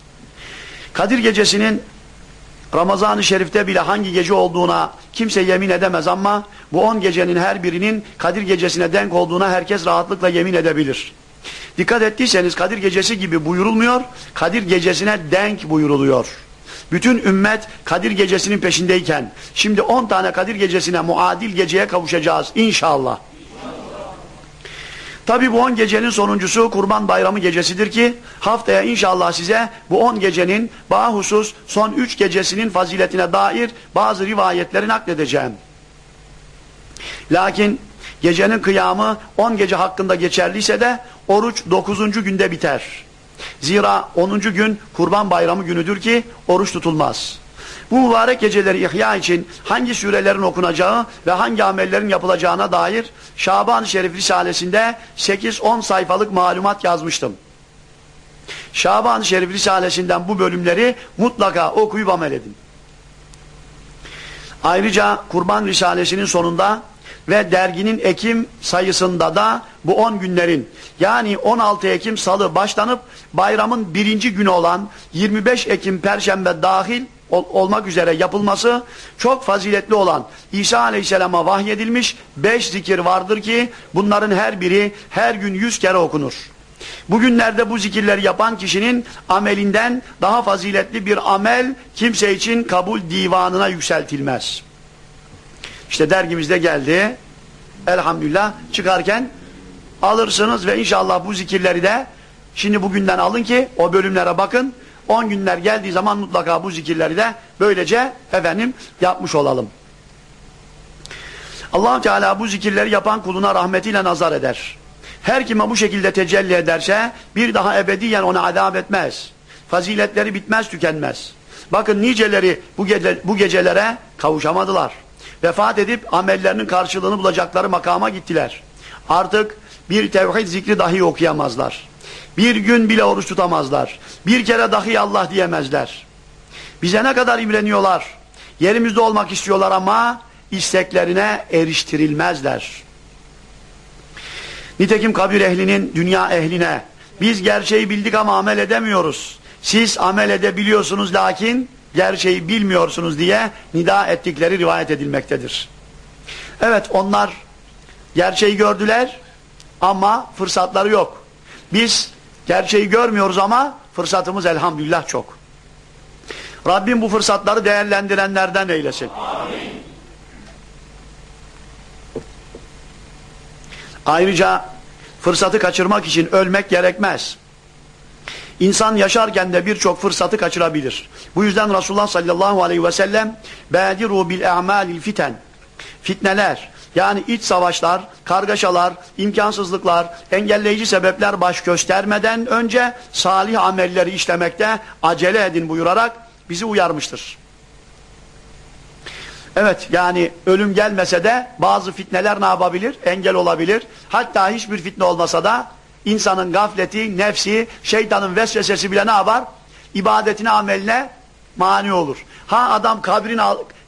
Kadir gecesinin Ramazan-ı Şerif'te bile hangi gece olduğuna kimse yemin edemez ama bu on gecenin her birinin Kadir gecesine denk olduğuna herkes rahatlıkla yemin edebilir. Dikkat ettiyseniz Kadir gecesi gibi buyurulmuyor, Kadir gecesine denk buyuruluyor. Bütün ümmet Kadir gecesinin peşindeyken şimdi on tane Kadir gecesine muadil geceye kavuşacağız inşallah. Tabi bu on gecenin sonuncusu Kurban Bayramı gecesidir ki haftaya inşallah size bu on gecenin bahusus son üç gecesinin faziletine dair bazı rivayetleri nakledeceğim. Lakin gecenin kıyamı on gece hakkında geçerliyse de oruç dokuzuncu günde biter. Zira onuncu gün Kurban Bayramı günüdür ki oruç tutulmaz. Bu mübarek geceleri ihya için hangi surelerin okunacağı ve hangi amellerin yapılacağına dair Şaban-ı Şerif Risalesi'nde 8-10 sayfalık malumat yazmıştım. Şaban-ı Şerif Risalesi'nden bu bölümleri mutlaka okuyup amel edin. Ayrıca Kurban Risalesi'nin sonunda ve derginin Ekim sayısında da bu 10 günlerin yani 16 Ekim salı başlanıp bayramın birinci günü olan 25 Ekim perşembe dahil ol, olmak üzere yapılması çok faziletli olan İsa Aleyhisselam'a vahyedilmiş 5 zikir vardır ki bunların her biri her gün 100 kere okunur. Bugünlerde bu zikirleri yapan kişinin amelinden daha faziletli bir amel kimse için kabul divanına yükseltilmez. İşte dergimizde geldi. Elhamdülillah çıkarken alırsınız ve inşallah bu zikirleri de şimdi bugünden alın ki o bölümlere bakın. 10 günler geldiği zaman mutlaka bu zikirleri de böylece efendim yapmış olalım. allah Teala bu zikirleri yapan kuluna rahmetiyle nazar eder. Her kime bu şekilde tecelli ederse bir daha ebediyen ona azap etmez. Faziletleri bitmez tükenmez. Bakın niceleri bu, gece, bu gecelere kavuşamadılar. Vefat edip amellerinin karşılığını bulacakları makama gittiler. Artık bir tevhid zikri dahi okuyamazlar. Bir gün bile oruç tutamazlar. Bir kere dahi Allah diyemezler. Bize ne kadar imreniyorlar. Yerimizde olmak istiyorlar ama isteklerine eriştirilmezler. Nitekim kabir ehlinin dünya ehline biz gerçeği bildik ama amel edemiyoruz. Siz amel edebiliyorsunuz lakin gerçeği bilmiyorsunuz diye nida ettikleri rivayet edilmektedir. Evet onlar gerçeği gördüler ama fırsatları yok. Biz gerçeği görmüyoruz ama fırsatımız elhamdülillah çok. Rabbim bu fırsatları değerlendirenlerden eylesin. Amin. Ayrıca fırsatı kaçırmak için ölmek gerekmez. İnsan yaşarken de birçok fırsatı kaçırabilir. Bu yüzden Resulullah sallallahu aleyhi ve sellem badiru bil a'malil fiten fitneler yani iç savaşlar, kargaşalar, imkansızlıklar, engelleyici sebepler baş göstermeden önce salih amelleri işlemekte acele edin buyurarak bizi uyarmıştır. Evet yani ölüm gelmese de bazı fitneler ne yapabilir? Engel olabilir. Hatta hiçbir fitne olmasa da insanın gafleti, nefsi, şeytanın vesvesesi bile ne yapar? İbadetine, ameline mani olur. Ha adam kabrin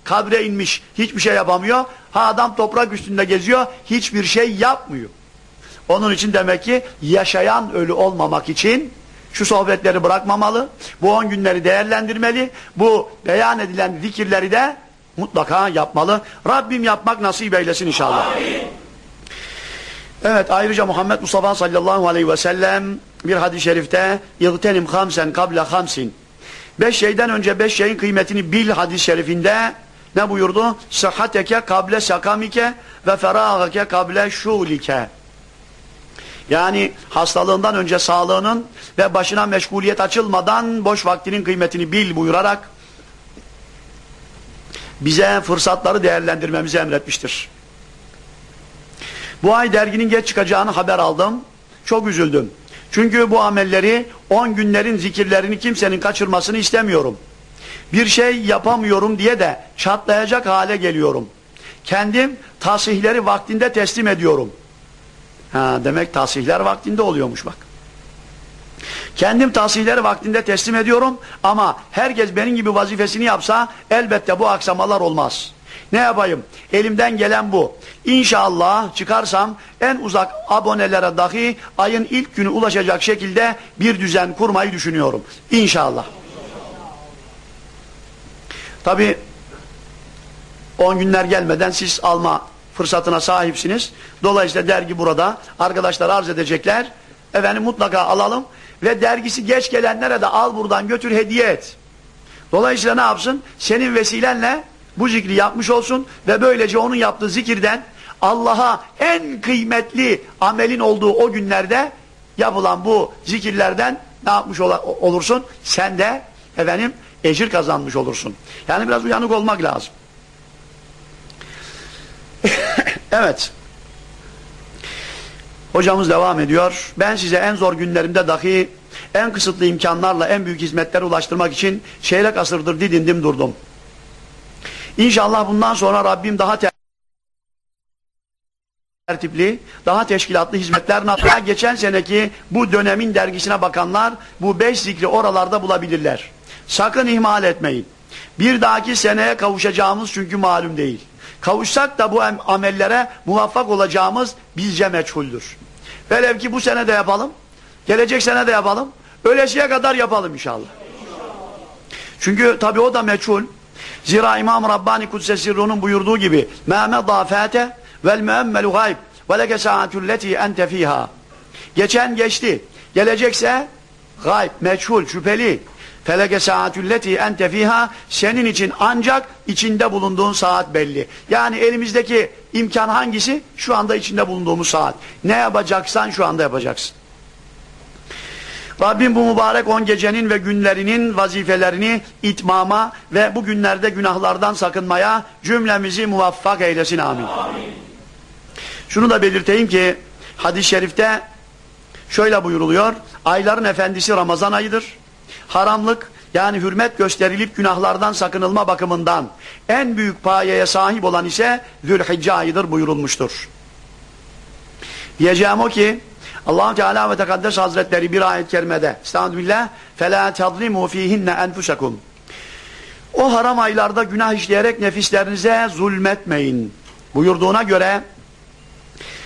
kabre inmiş, hiçbir şey yapamıyor. Ha adam toprak üstünde geziyor, hiçbir şey yapmıyor. Onun için demek ki yaşayan ölü olmamak için şu sohbetleri bırakmamalı, bu on günleri değerlendirmeli, bu beyan edilen zikirleri de mutlaka yapmalı. Rabbim yapmak nasip eylesin inşallah. Amin. Evet ayrıca Muhammed Mustafa sallallahu aleyhi ve sellem bir hadis-i şerifte İğtenim hamsen kable hamsin Beş şeyden önce beş şeyin kıymetini bil hadis-i şerifinde ne buyurdu? Sıhhateke kable sakamike ve ferahake kable şulike. Yani hastalığından önce sağlığının ve başına meşguliyet açılmadan boş vaktinin kıymetini bil buyurarak bize fırsatları değerlendirmemizi emretmiştir. Bu ay derginin geç çıkacağını haber aldım. Çok üzüldüm. Çünkü bu amelleri 10 günlerin zikirlerini kimsenin kaçırmasını istemiyorum. Bir şey yapamıyorum diye de çatlayacak hale geliyorum. Kendim tasihleri vaktinde teslim ediyorum. Ha, demek tasihler vaktinde oluyormuş bak. Kendim tahsilleri vaktinde teslim ediyorum ama herkes benim gibi vazifesini yapsa elbette bu aksamalar olmaz. Ne yapayım? Elimden gelen bu. İnşallah çıkarsam en uzak abonelere dahi ayın ilk günü ulaşacak şekilde bir düzen kurmayı düşünüyorum. İnşallah. Tabi 10 günler gelmeden siz alma fırsatına sahipsiniz. Dolayısıyla dergi burada. Arkadaşlar arz edecekler. Efendim mutlaka alalım. Ve dergisi geç gelenlere de al buradan götür hediye et. Dolayısıyla ne yapsın? Senin vesilenle bu zikri yapmış olsun ve böylece onun yaptığı zikirden Allah'a en kıymetli amelin olduğu o günlerde yapılan bu zikirlerden ne yapmış ol olursun? Sen de efendim ecir kazanmış olursun. Yani biraz uyanık olmak lazım. evet. Hocamız devam ediyor. Ben size en zor günlerimde dahi en kısıtlı imkanlarla en büyük hizmetler ulaştırmak için çeyrek asırdır didindim durdum. İnşallah bundan sonra Rabbim daha tertipli, daha teşkilatlı hizmetler hatta geçen seneki bu dönemin dergisine bakanlar bu beş zikri oralarda bulabilirler. Sakın ihmal etmeyin. Bir dahaki seneye kavuşacağımız çünkü malum değil. Kavuşsak da bu amellere muvaffak olacağımız bizce meçhuldür. Velev ki bu sene de yapalım, gelecek sene de yapalım, ölesiye kadar yapalım inşallah. Çünkü tabi o da meçhul. Zira İmam Rabbani Kudsesirru'nun buyurduğu gibi Mehmet dafete vel müemmelu gayb ve leke saatülleti ente fiha. Geçen geçti. Gelecekse gayb, meçhul, şüpheli. Feleke saatülleti ente fiha senin için ancak içinde bulunduğun saat belli. Yani elimizdeki imkan hangisi? Şu anda içinde bulunduğumuz saat. Ne yapacaksan şu anda yapacaksın. Rabbim bu mübarek on gecenin ve günlerinin vazifelerini itmama ve bu günlerde günahlardan sakınmaya cümlemizi muvaffak eylesin amin. amin. Şunu da belirteyim ki hadis-i şerifte şöyle buyuruluyor. Ayların efendisi Ramazan ayıdır. Haramlık yani hürmet gösterilip günahlardan sakınılma bakımından en büyük payeye sahip olan ise Zülhicce ayıdır buyurulmuştur. Diyeceğim o ki allah Teala ve Tekaddes Hazretleri bir ayet-i kerimede Estağfirullah فَلَا تَظْلِمُوا ف۪يهِنَّ أَنْفُسَكُمْ O haram aylarda günah işleyerek nefislerinize zulmetmeyin buyurduğuna göre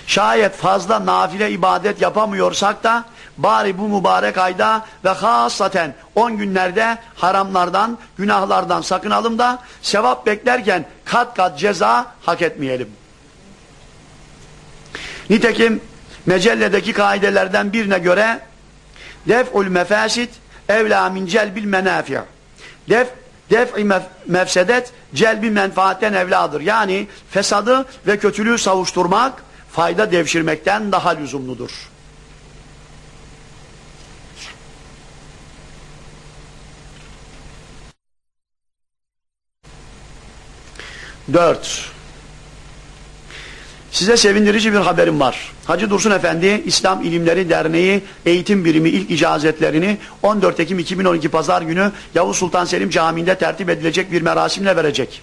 şayet fazla nafile ibadet yapamıyorsak da bari bu mübarek ayda ve hasaten 10 günlerde haramlardan, günahlardan sakınalım da sevap beklerken kat kat ceza hak etmeyelim. Nitekim Mecelledeki kaidelerden birine göre def'ul mefasit evla min celbil menafi' def def'i mef mefsedet celbi menfaatten evladır. Yani fesadı ve kötülüğü savuşturmak fayda devşirmekten daha lüzumludur. Dört. Size sevindirici bir haberim var. Hacı Dursun Efendi İslam İlimleri Derneği eğitim birimi ilk icazetlerini 14 Ekim 2012 Pazar günü Yavuz Sultan Selim Camii'nde tertip edilecek bir merasimle verecek.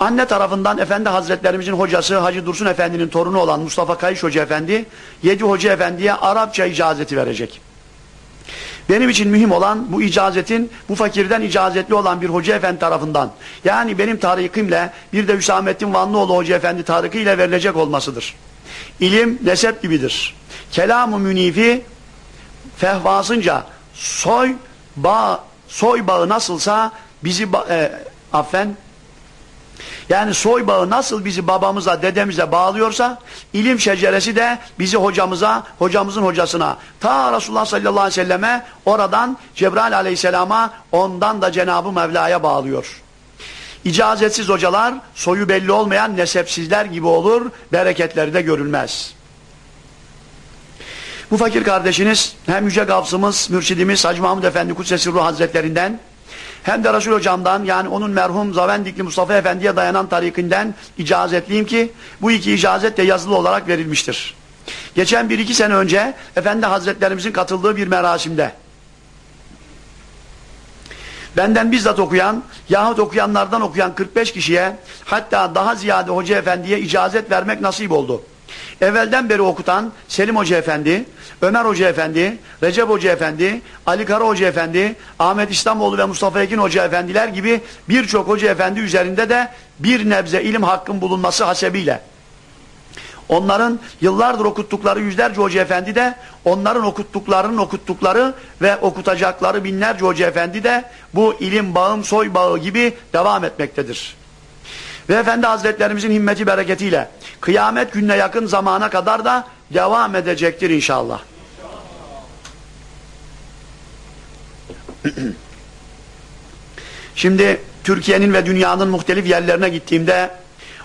Anne tarafından Efendi Hazretlerimizin hocası Hacı Dursun Efendi'nin torunu olan Mustafa Kayış Hoca Efendi, Yedi Hoca Efendi'ye Arapça icazeti verecek. Benim için mühim olan bu icazetin bu fakirden icazetli olan bir hoca efendi tarafından yani benim tarikimle bir de Hüsamettin Vanlıoğlu hoca efendi tarikiyle verilecek olmasıdır. İlim nesep gibidir. Kelamı münifi fehvasınca soy bağ soy bağı nasılsa bizi ba e, affen yani soy bağı nasıl bizi babamıza, dedemize bağlıyorsa ilim şeceresi de bizi hocamıza, hocamızın hocasına ta Resulullah sallallahu aleyhi ve selleme oradan Cebrail aleyhisselama ondan da Cenab-ı Mevla'ya bağlıyor. İcazetsiz hocalar soyu belli olmayan nesepsizler gibi olur, bereketleri de görülmez. Bu fakir kardeşiniz hem Yüce Gavsımız, mürşidimiz Hacı Mahmud Efendi Kudsesi Ruh Hazretlerinden hem de Resul Hocam'dan yani onun merhum Zavendikli Mustafa Efendi'ye dayanan tarikinden icazetliyim ki bu iki icazet de yazılı olarak verilmiştir. Geçen bir iki sene önce Efendi Hazretlerimizin katıldığı bir merasimde benden bizzat okuyan yahut okuyanlardan okuyan 45 kişiye hatta daha ziyade Hoca Efendi'ye icazet vermek nasip oldu. Evvelden beri okutan Selim Hoca Efendi, Ömer Hoca Efendi, Recep Hoca Efendi, Ali Kara Hoca Efendi, Ahmet İstanbul ve Mustafa Ekin Hoca Efendiler gibi birçok Hoca Efendi üzerinde de bir nebze ilim hakkın bulunması hasebiyle Onların yıllardır okuttukları yüzlerce hoca efendi de onların okuttuklarının okuttukları ve okutacakları binlerce hoca efendi de bu ilim bağım soy bağı gibi devam etmektedir. Ve Efendi Hazretlerimizin himmeti bereketiyle kıyamet gününe yakın zamana kadar da devam edecektir inşallah. Şimdi Türkiye'nin ve dünyanın muhtelif yerlerine gittiğimde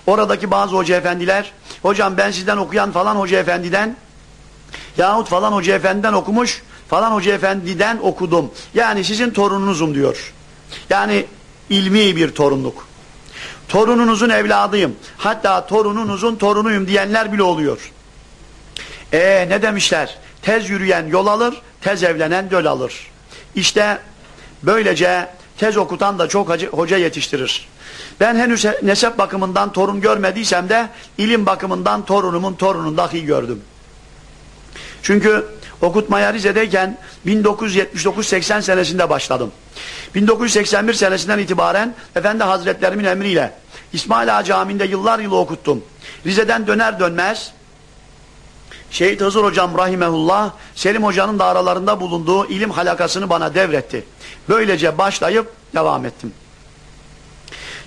oradaki bazı hoca efendiler hocam ben sizden okuyan falan hoca efendiden yahut falan hoca efendiden okumuş falan hoca efendiden okudum. Yani sizin torununuzum diyor. Yani ilmi bir torunluk torununuzun evladıyım, hatta torununuzun torunuyum diyenler bile oluyor. E ne demişler? Tez yürüyen yol alır, tez evlenen döl alır. İşte böylece tez okutan da çok hoca yetiştirir. Ben henüz nesep bakımından torun görmediysem de ilim bakımından torunumun torununu dahi gördüm. Çünkü okutmaya Rize'deyken 1979-80 senesinde başladım. 1981 senesinden itibaren Efendi Hazretlerimin emriyle İsmail Ağa Camii'nde yıllar yılı okuttum. Rize'den döner dönmez Şehit Hızır Hocam Rahimehullah Selim Hoca'nın da aralarında bulunduğu ilim halakasını bana devretti. Böylece başlayıp devam ettim.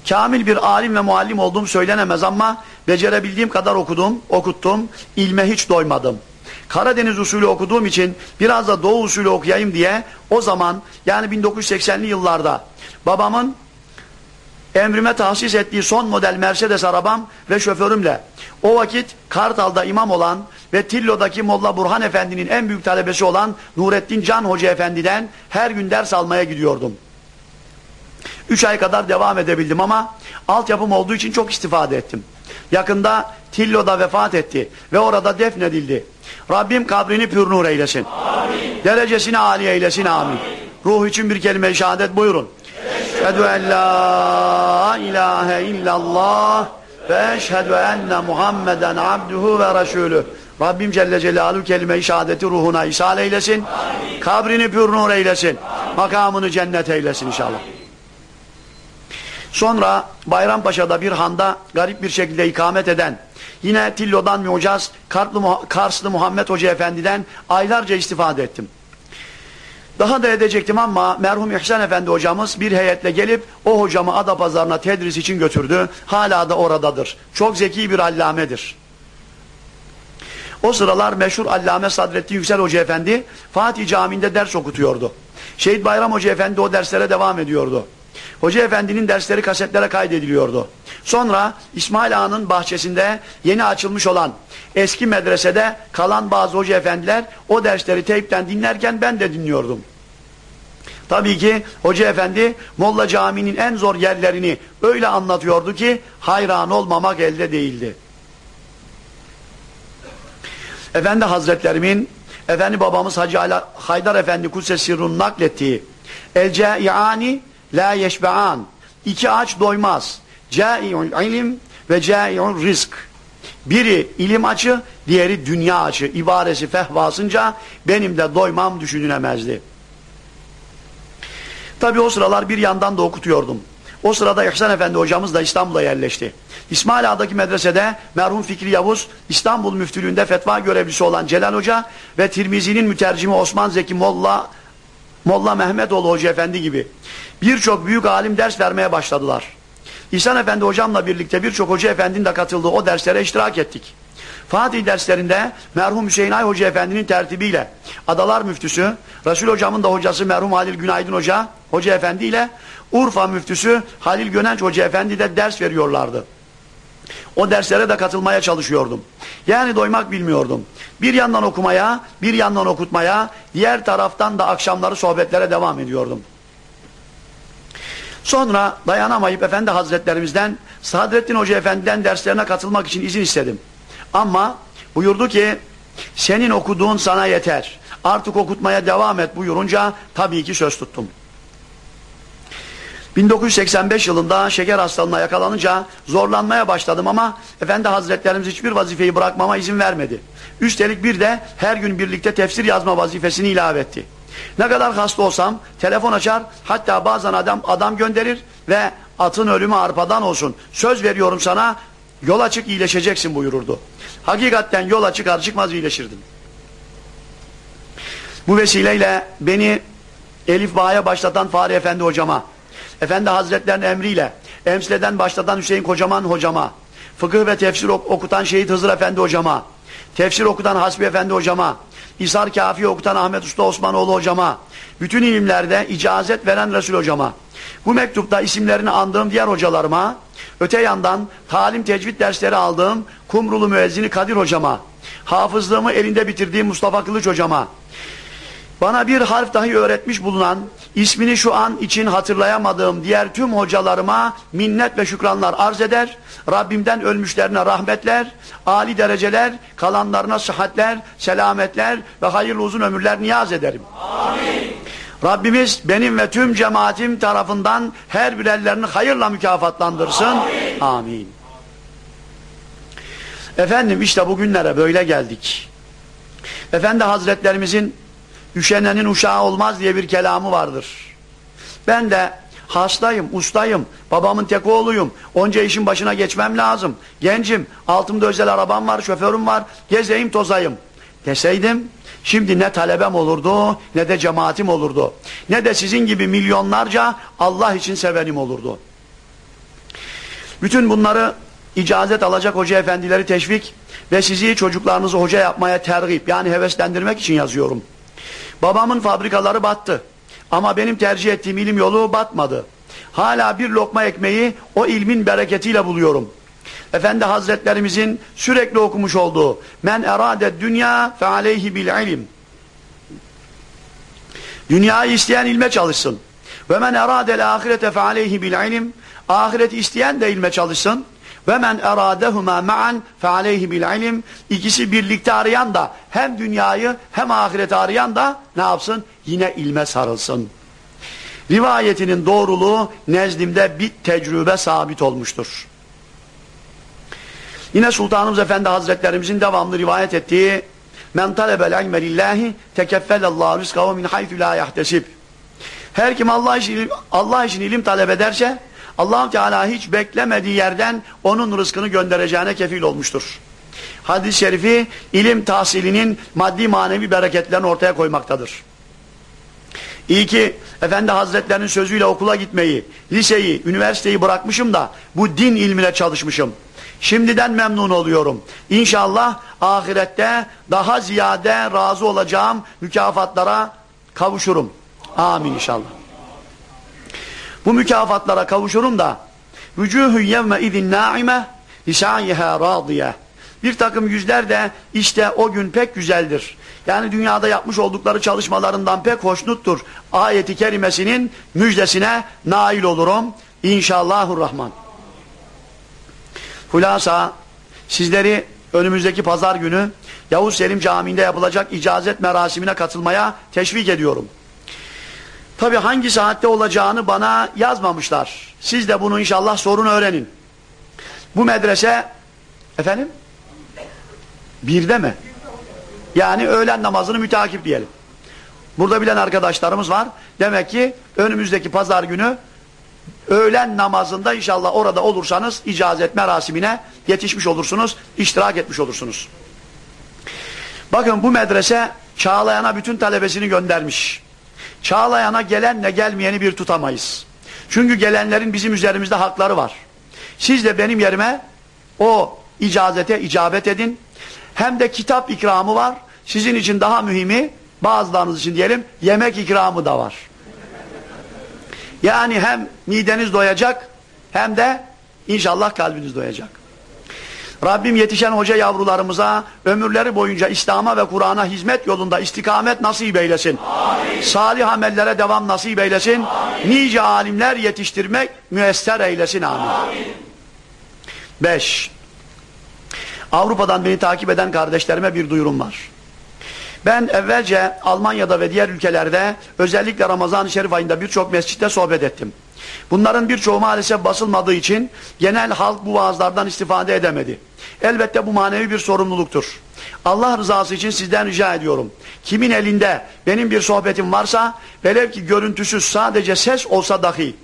Kamil bir alim ve muallim olduğum söylenemez ama becerebildiğim kadar okudum, okuttum, ilme hiç doymadım. Karadeniz usulü okuduğum için biraz da Doğu usulü okuyayım diye o zaman yani 1980'li yıllarda babamın emrime tahsis ettiği son model Mercedes arabam ve şoförümle o vakit Kartal'da imam olan ve Tillo'daki Molla Burhan Efendi'nin en büyük talebesi olan Nurettin Can Hoca Efendi'den her gün ders almaya gidiyordum. Üç ay kadar devam edebildim ama altyapım olduğu için çok istifade ettim. Yakında Tillo'da vefat etti ve orada defnedildi. Rabbim kabrini pür nur eylesin. Amin. Derecesini âli eylesin. Amin. Ruh için bir kelime-i şehadet buyurun. Eşhedü en la ilahe illallah ve eşhedü enne Muhammeden abduhu ve resulü. Rabbim Celle Celaluhu kelime-i şehadeti ruhuna ishal eylesin. Amin. Kabrini pür nur eylesin. Amin. Makamını cennet eylesin inşallah. Sonra Bayrampaşa'da bir handa garip bir şekilde ikamet eden, yine Tillo'dan Mucaz, Karslı Muhammed Hoca Efendi'den aylarca istifade ettim. Daha da edecektim ama merhum İhsan Efendi hocamız bir heyetle gelip o hocamı Adapazarı'na tedris için götürdü. Hala da oradadır. Çok zeki bir allamedir. O sıralar meşhur allame Sadrettin Yüksel Hoca Efendi Fatih Camii'nde ders okutuyordu. Şehit Bayram Hoca Efendi o derslere devam ediyordu. Hoca Efendi'nin dersleri kasetlere kaydediliyordu. Sonra İsmail Ağa'nın bahçesinde yeni açılmış olan eski medresede kalan bazı hoca efendiler o dersleri teypten dinlerken ben de dinliyordum. Tabii ki Hoca Efendi Molla Camii'nin en zor yerlerini öyle anlatıyordu ki hayran olmamak elde değildi. Efendi Hazretlerimin Efendi babamız Hacı Haydar Efendi Kudses Sirrun naklettiği El Câi'ani la yeşbe'an iki aç doymaz. Câi'un ilim ve câi'un rizk. Biri ilim açı, diğeri dünya açı. İbaresi fehvasınca benim de doymam düşünülemezdi. Tabi o sıralar bir yandan da okutuyordum. O sırada İhsan Efendi hocamız da İstanbul'a yerleşti. İsmail Ağa'daki medresede merhum Fikri Yavuz, İstanbul müftülüğünde fetva görevlisi olan Celal Hoca ve Tirmizi'nin mütercimi Osman Zeki Molla, Molla Mehmetoğlu Hoca Efendi gibi birçok büyük alim ders vermeye başladılar. İhsan Efendi hocamla birlikte birçok hoca efendinin de katıldığı o derslere iştirak ettik. Fatih derslerinde merhum Hüseyin Ay Hoca Efendi'nin tertibiyle Adalar Müftüsü, Resul Hocam'ın da hocası merhum Halil Günaydın Hoca, Hoca Efendi ile Urfa Müftüsü Halil Gönenç Hoca Efendi de ders veriyorlardı. O derslere de katılmaya çalışıyordum. Yani doymak bilmiyordum. Bir yandan okumaya, bir yandan okutmaya, diğer taraftan da akşamları sohbetlere devam ediyordum. Sonra dayanamayıp Efendi Hazretlerimizden Sadrettin Hoca Efendi'den derslerine katılmak için izin istedim. Ama buyurdu ki senin okuduğun sana yeter. Artık okutmaya devam et buyurunca tabii ki söz tuttum. 1985 yılında şeker hastalığına yakalanınca zorlanmaya başladım ama Efendi Hazretlerimiz hiçbir vazifeyi bırakmama izin vermedi. Üstelik bir de her gün birlikte tefsir yazma vazifesini ilave etti. Ne kadar hasta olsam telefon açar hatta bazen adam adam gönderir ve atın ölümü arpadan olsun söz veriyorum sana yol açık iyileşeceksin buyururdu. Hakikaten yol açık çıkmaz iyileşirdim. Bu vesileyle beni Elif Bağ'a başlatan Fahri Efendi hocama, Efendi Hazretlerinin emriyle Emsle'den başlatan Hüseyin Kocaman hocama, fıkıh ve tefsir okutan Şehit Hızır Efendi hocama, tefsir okutan Hasbi Efendi hocama, İsar Kafi okutan Ahmet Usta Osmanoğlu hocama, bütün ilimlerde icazet veren Resul hocama, bu mektupta isimlerini andığım diğer hocalarıma, öte yandan talim tecvid dersleri aldığım Kumrulu müezzini Kadir hocama, hafızlığımı elinde bitirdiğim Mustafa Kılıç hocama, bana bir harf dahi öğretmiş bulunan, ismini şu an için hatırlayamadığım diğer tüm hocalarıma minnet ve şükranlar arz eder. Rabbimden ölmüşlerine rahmetler, âli dereceler, kalanlarına sıhhatler, selametler ve hayırlı uzun ömürler niyaz ederim. Amin. Rabbimiz benim ve tüm cemaatim tarafından her birerlerini hayırla mükafatlandırsın. Amin. Amin. Efendim işte bugünlere böyle geldik. Efendi Hazretlerimizin üşenenin uşağı olmaz diye bir kelamı vardır. Ben de hastayım, ustayım, babamın tek oğluyum, onca işin başına geçmem lazım, gencim, altımda özel arabam var, şoförüm var, gezeyim tozayım deseydim, şimdi ne talebem olurdu, ne de cemaatim olurdu. Ne de sizin gibi milyonlarca Allah için sevenim olurdu. Bütün bunları icazet alacak hoca efendileri teşvik ve sizi çocuklarınızı hoca yapmaya tergip yani heveslendirmek için yazıyorum. Babamın fabrikaları battı. Ama benim tercih ettiğim ilim yolu batmadı. Hala bir lokma ekmeği o ilmin bereketiyle buluyorum. Efendi Hazretlerimizin sürekli okumuş olduğu men erade dünya fe aleyhi bil ilim. Dünyayı isteyen ilme çalışsın. Ve men eradel ahirete fe aleyhi bil ilim. Ahireti isteyen de ilme çalışsın. Ve men eradehuma ma'an fe aleyhi ilim. İkisi birlikte arayan da hem dünyayı hem ahireti arayan da ne yapsın? Yine ilme sarılsın. Rivayetinin doğruluğu nezdimde bir tecrübe sabit olmuştur. Yine Sultanımız Efendi Hazretlerimizin devamlı rivayet ettiği Men talebel ilme lillahi tekeffelallahu rizkahu min haythu la yahtesib. Her kim Allah için, Allah için ilim talep ederse allah Teala hiç beklemediği yerden onun rızkını göndereceğine kefil olmuştur. Hadis-i şerifi ilim tahsilinin maddi manevi bereketlerini ortaya koymaktadır. İyi ki Efendi Hazretlerinin sözüyle okula gitmeyi, liseyi, üniversiteyi bırakmışım da bu din ilmine çalışmışım. Şimdiden memnun oluyorum. İnşallah ahirette daha ziyade razı olacağım mükafatlara kavuşurum. Amin inşallah. Bu mükafatlara kavuşurum da vücuhun yevme idin naime lisâyiha râdiye bir takım yüzler de işte o gün pek güzeldir. Yani dünyada yapmış oldukları çalışmalarından pek hoşnuttur. Ayeti kerimesinin müjdesine nail olurum. İnşallahurrahman. Hulasa sizleri önümüzdeki pazar günü Yavuz Selim Camii'nde yapılacak icazet merasimine katılmaya teşvik ediyorum. Tabi hangi saatte olacağını bana yazmamışlar. Siz de bunu inşallah sorun öğrenin. Bu medrese efendim birde mi? Yani öğlen namazını müteakip diyelim. Burada bilen arkadaşlarımız var. Demek ki önümüzdeki pazar günü öğlen namazında inşallah orada olursanız icazet merasimine yetişmiş olursunuz, iştirak etmiş olursunuz. Bakın bu medrese Çağlayan'a bütün talebesini göndermiş. Çağlayan'a gelenle gelmeyeni bir tutamayız. Çünkü gelenlerin bizim üzerimizde hakları var. Siz de benim yerime o icazete icabet edin. Hem de kitap ikramı var. Sizin için daha mühimi bazılarınız için diyelim yemek ikramı da var. Yani hem mideniz doyacak hem de inşallah kalbiniz doyacak. Rabbim yetişen hoca yavrularımıza ömürleri boyunca İslam'a ve Kur'an'a hizmet yolunda istikamet nasip eylesin. Amin. Salih amellere devam nasip eylesin. Amin. Nice alimler yetiştirmek müesser eylesin. Amin. 5. Avrupa'dan beni takip eden kardeşlerime bir duyurum var. Ben evvelce Almanya'da ve diğer ülkelerde özellikle Ramazan-ı Şerif ayında birçok mescitte sohbet ettim. Bunların birçoğu maalesef basılmadığı için genel halk bu vaazlardan istifade edemedi. Elbette bu manevi bir sorumluluktur. Allah rızası için sizden rica ediyorum. Kimin elinde benim bir sohbetim varsa velev ki görüntüsüz sadece ses olsa dahi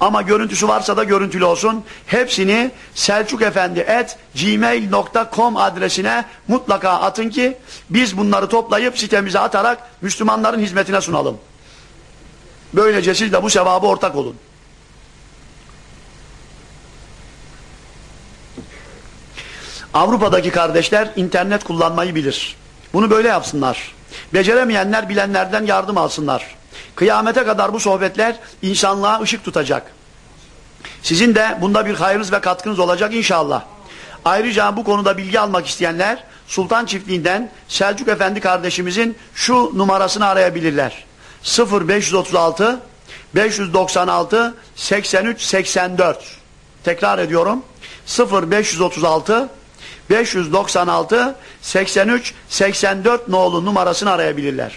ama görüntüsü varsa da görüntülü olsun. Hepsini Selçuk Efendi et gmail.com adresine mutlaka atın ki biz bunları toplayıp sitemize atarak Müslümanların hizmetine sunalım. Böylece siz de bu sevabı ortak olun. Avrupa'daki kardeşler internet kullanmayı bilir. Bunu böyle yapsınlar. Beceremeyenler bilenlerden yardım alsınlar. Kıyamete kadar bu sohbetler insanlığa ışık tutacak. Sizin de bunda bir hayrınız ve katkınız olacak inşallah. Ayrıca bu konuda bilgi almak isteyenler Sultan Çiftliği'nden Selçuk Efendi kardeşimizin şu numarasını arayabilirler. 0536 596 83 84 Tekrar ediyorum. 0536 596 83 84 nolu numarasını arayabilirler.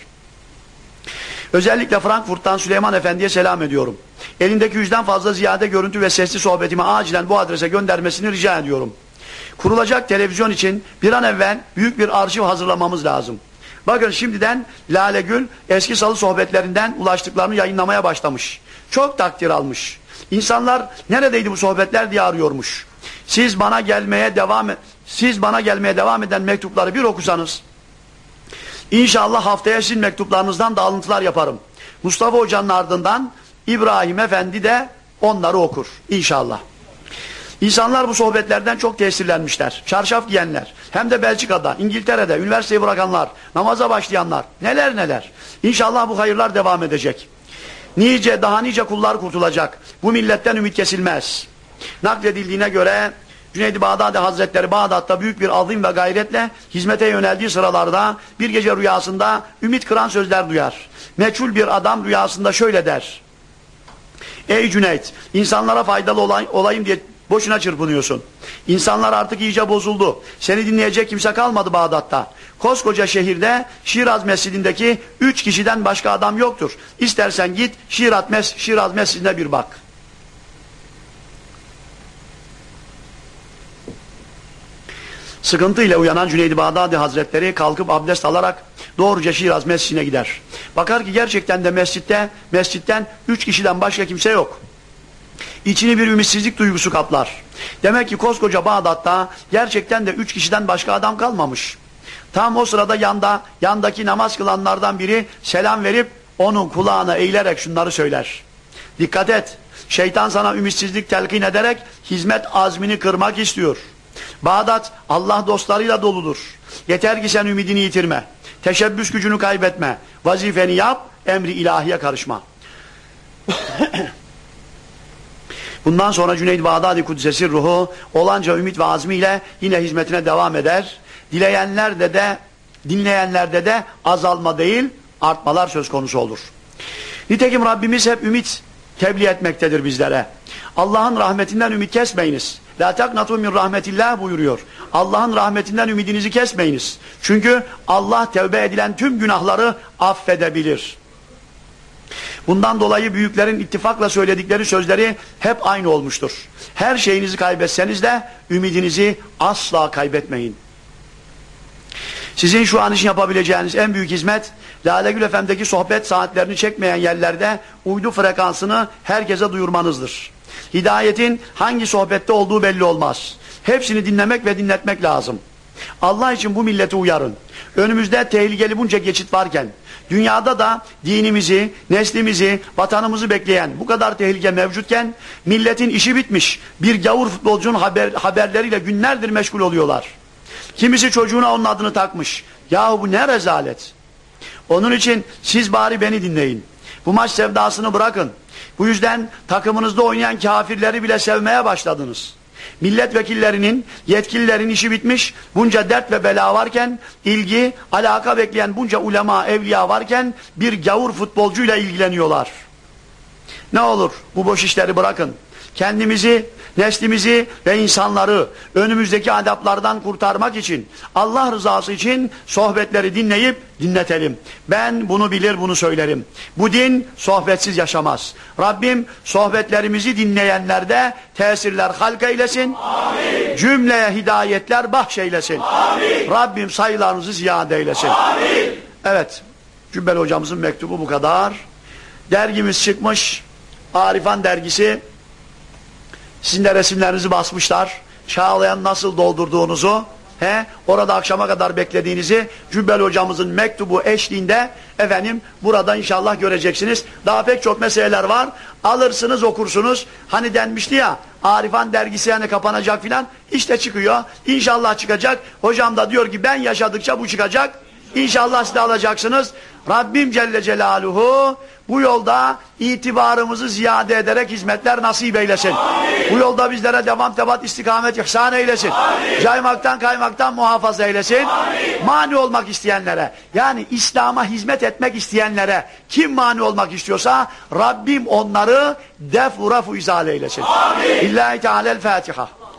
Özellikle Frankfurt'tan Süleyman Efendi'ye selam ediyorum. Elindeki yüzden fazla ziyade görüntü ve sesli sohbetimi acilen bu adrese göndermesini rica ediyorum. Kurulacak televizyon için bir an evvel büyük bir arşiv hazırlamamız lazım. Bakın şimdiden Lale Gül eski salı sohbetlerinden ulaştıklarını yayınlamaya başlamış. Çok takdir almış. İnsanlar neredeydi bu sohbetler diye arıyormuş. Siz bana gelmeye devam et, siz bana gelmeye devam eden mektupları bir okusanız İnşallah haftaya sizin mektuplarınızdan da alıntılar yaparım. Mustafa Hoca'nın ardından İbrahim Efendi de onları okur. İnşallah. İnsanlar bu sohbetlerden çok tesirlenmişler. Çarşaf giyenler, hem de Belçika'da, İngiltere'de, üniversiteyi bırakanlar, namaza başlayanlar, neler neler. İnşallah bu hayırlar devam edecek. Nice, daha nice kullar kurtulacak. Bu milletten ümit kesilmez. Nakledildiğine göre Cüneyd-i Bağdadi Hazretleri Bağdat'ta büyük bir azim ve gayretle hizmete yöneldiği sıralarda bir gece rüyasında ümit kıran sözler duyar. Meçhul bir adam rüyasında şöyle der. Ey Cüneyt, insanlara faydalı olay, olayım diye boşuna çırpınıyorsun. İnsanlar artık iyice bozuldu. Seni dinleyecek kimse kalmadı Bağdat'ta. Koskoca şehirde Şiraz Mescidindeki üç kişiden başka adam yoktur. İstersen git Şiraz, Mes Şiraz Mescidine bir bak. Sıkıntıyla uyanan Cüneydi Bağdadi Hazretleri kalkıp abdest alarak doğruca Şiraz Mescidine gider. Bakar ki gerçekten de mescitte, mescitten üç kişiden başka kimse yok. İçini bir ümitsizlik duygusu kaplar. Demek ki koskoca Bağdat'ta gerçekten de üç kişiden başka adam kalmamış. Tam o sırada yanda, yandaki namaz kılanlardan biri selam verip onun kulağına eğilerek şunları söyler. Dikkat et, şeytan sana ümitsizlik telkin ederek hizmet azmini kırmak istiyor. Bağdat Allah dostlarıyla doludur. Yeter ki sen ümidini yitirme. Teşebbüs gücünü kaybetme. Vazifeni yap, emri ilahiye karışma. Bundan sonra Cüneyd Bağdadi Kudsesi ruhu olanca ümit ve azmiyle yine hizmetine devam eder. Dileyenlerde de dinleyenlerde de azalma değil artmalar söz konusu olur. Nitekim Rabbimiz hep ümit tebliğ etmektedir bizlere. Allah'ın rahmetinden ümit kesmeyiniz. La taknatu min rahmetillah buyuruyor. Allah'ın rahmetinden ümidinizi kesmeyiniz. Çünkü Allah tevbe edilen tüm günahları affedebilir. Bundan dolayı büyüklerin ittifakla söyledikleri sözleri hep aynı olmuştur. Her şeyinizi kaybetseniz de ümidinizi asla kaybetmeyin. Sizin şu an için yapabileceğiniz en büyük hizmet Lale Gül FM'deki sohbet saatlerini çekmeyen yerlerde uydu frekansını herkese duyurmanızdır. Hidayetin hangi sohbette olduğu belli olmaz. Hepsini dinlemek ve dinletmek lazım. Allah için bu milleti uyarın. Önümüzde tehlikeli bunca geçit varken, dünyada da dinimizi, neslimizi, vatanımızı bekleyen bu kadar tehlike mevcutken, milletin işi bitmiş bir gavur futbolcunun haber, haberleriyle günlerdir meşgul oluyorlar. Kimisi çocuğuna onun adını takmış. Yahu bu ne rezalet. Onun için siz bari beni dinleyin. Bu maç sevdasını bırakın. Bu yüzden takımınızda oynayan kafirleri bile sevmeye başladınız. Milletvekillerinin, yetkililerin işi bitmiş, bunca dert ve bela varken, ilgi, alaka bekleyen bunca ulema, evliya varken bir gavur futbolcuyla ilgileniyorlar. Ne olur bu boş işleri bırakın. Kendimizi neslimizi ve insanları önümüzdeki adaplardan kurtarmak için, Allah rızası için sohbetleri dinleyip dinletelim. Ben bunu bilir, bunu söylerim. Bu din sohbetsiz yaşamaz. Rabbim sohbetlerimizi dinleyenlerde tesirler halk eylesin. Amin. Cümleye hidayetler bahşeylesin. Amin. Rabbim sayılarınızı ziyade eylesin. Amin. Evet, Cübbeli hocamızın mektubu bu kadar. Dergimiz çıkmış, Arifan dergisi sizin de resimlerinizi basmışlar. Çağlayan nasıl doldurduğunuzu, he, orada akşama kadar beklediğinizi Cübbel hocamızın mektubu eşliğinde efendim burada inşallah göreceksiniz. Daha pek çok meseleler var. Alırsınız okursunuz. Hani denmişti ya Arifan dergisi yani kapanacak filan. İşte çıkıyor. İnşallah çıkacak. Hocam da diyor ki ben yaşadıkça bu çıkacak. İnşallah siz de alacaksınız. Rabbim Celle Celaluhu bu yolda itibarımızı ziyade ederek hizmetler nasip eylesin. Amin. Bu yolda bizlere devam tebat istikamet ihsan eylesin. Amin. Caymaktan kaymaktan muhafaza eylesin. Amin. Mani olmak isteyenlere yani İslam'a hizmet etmek isteyenlere kim mani olmak istiyorsa Rabbim onları def urafu izale eylesin. İllahi Teala'l Fatiha.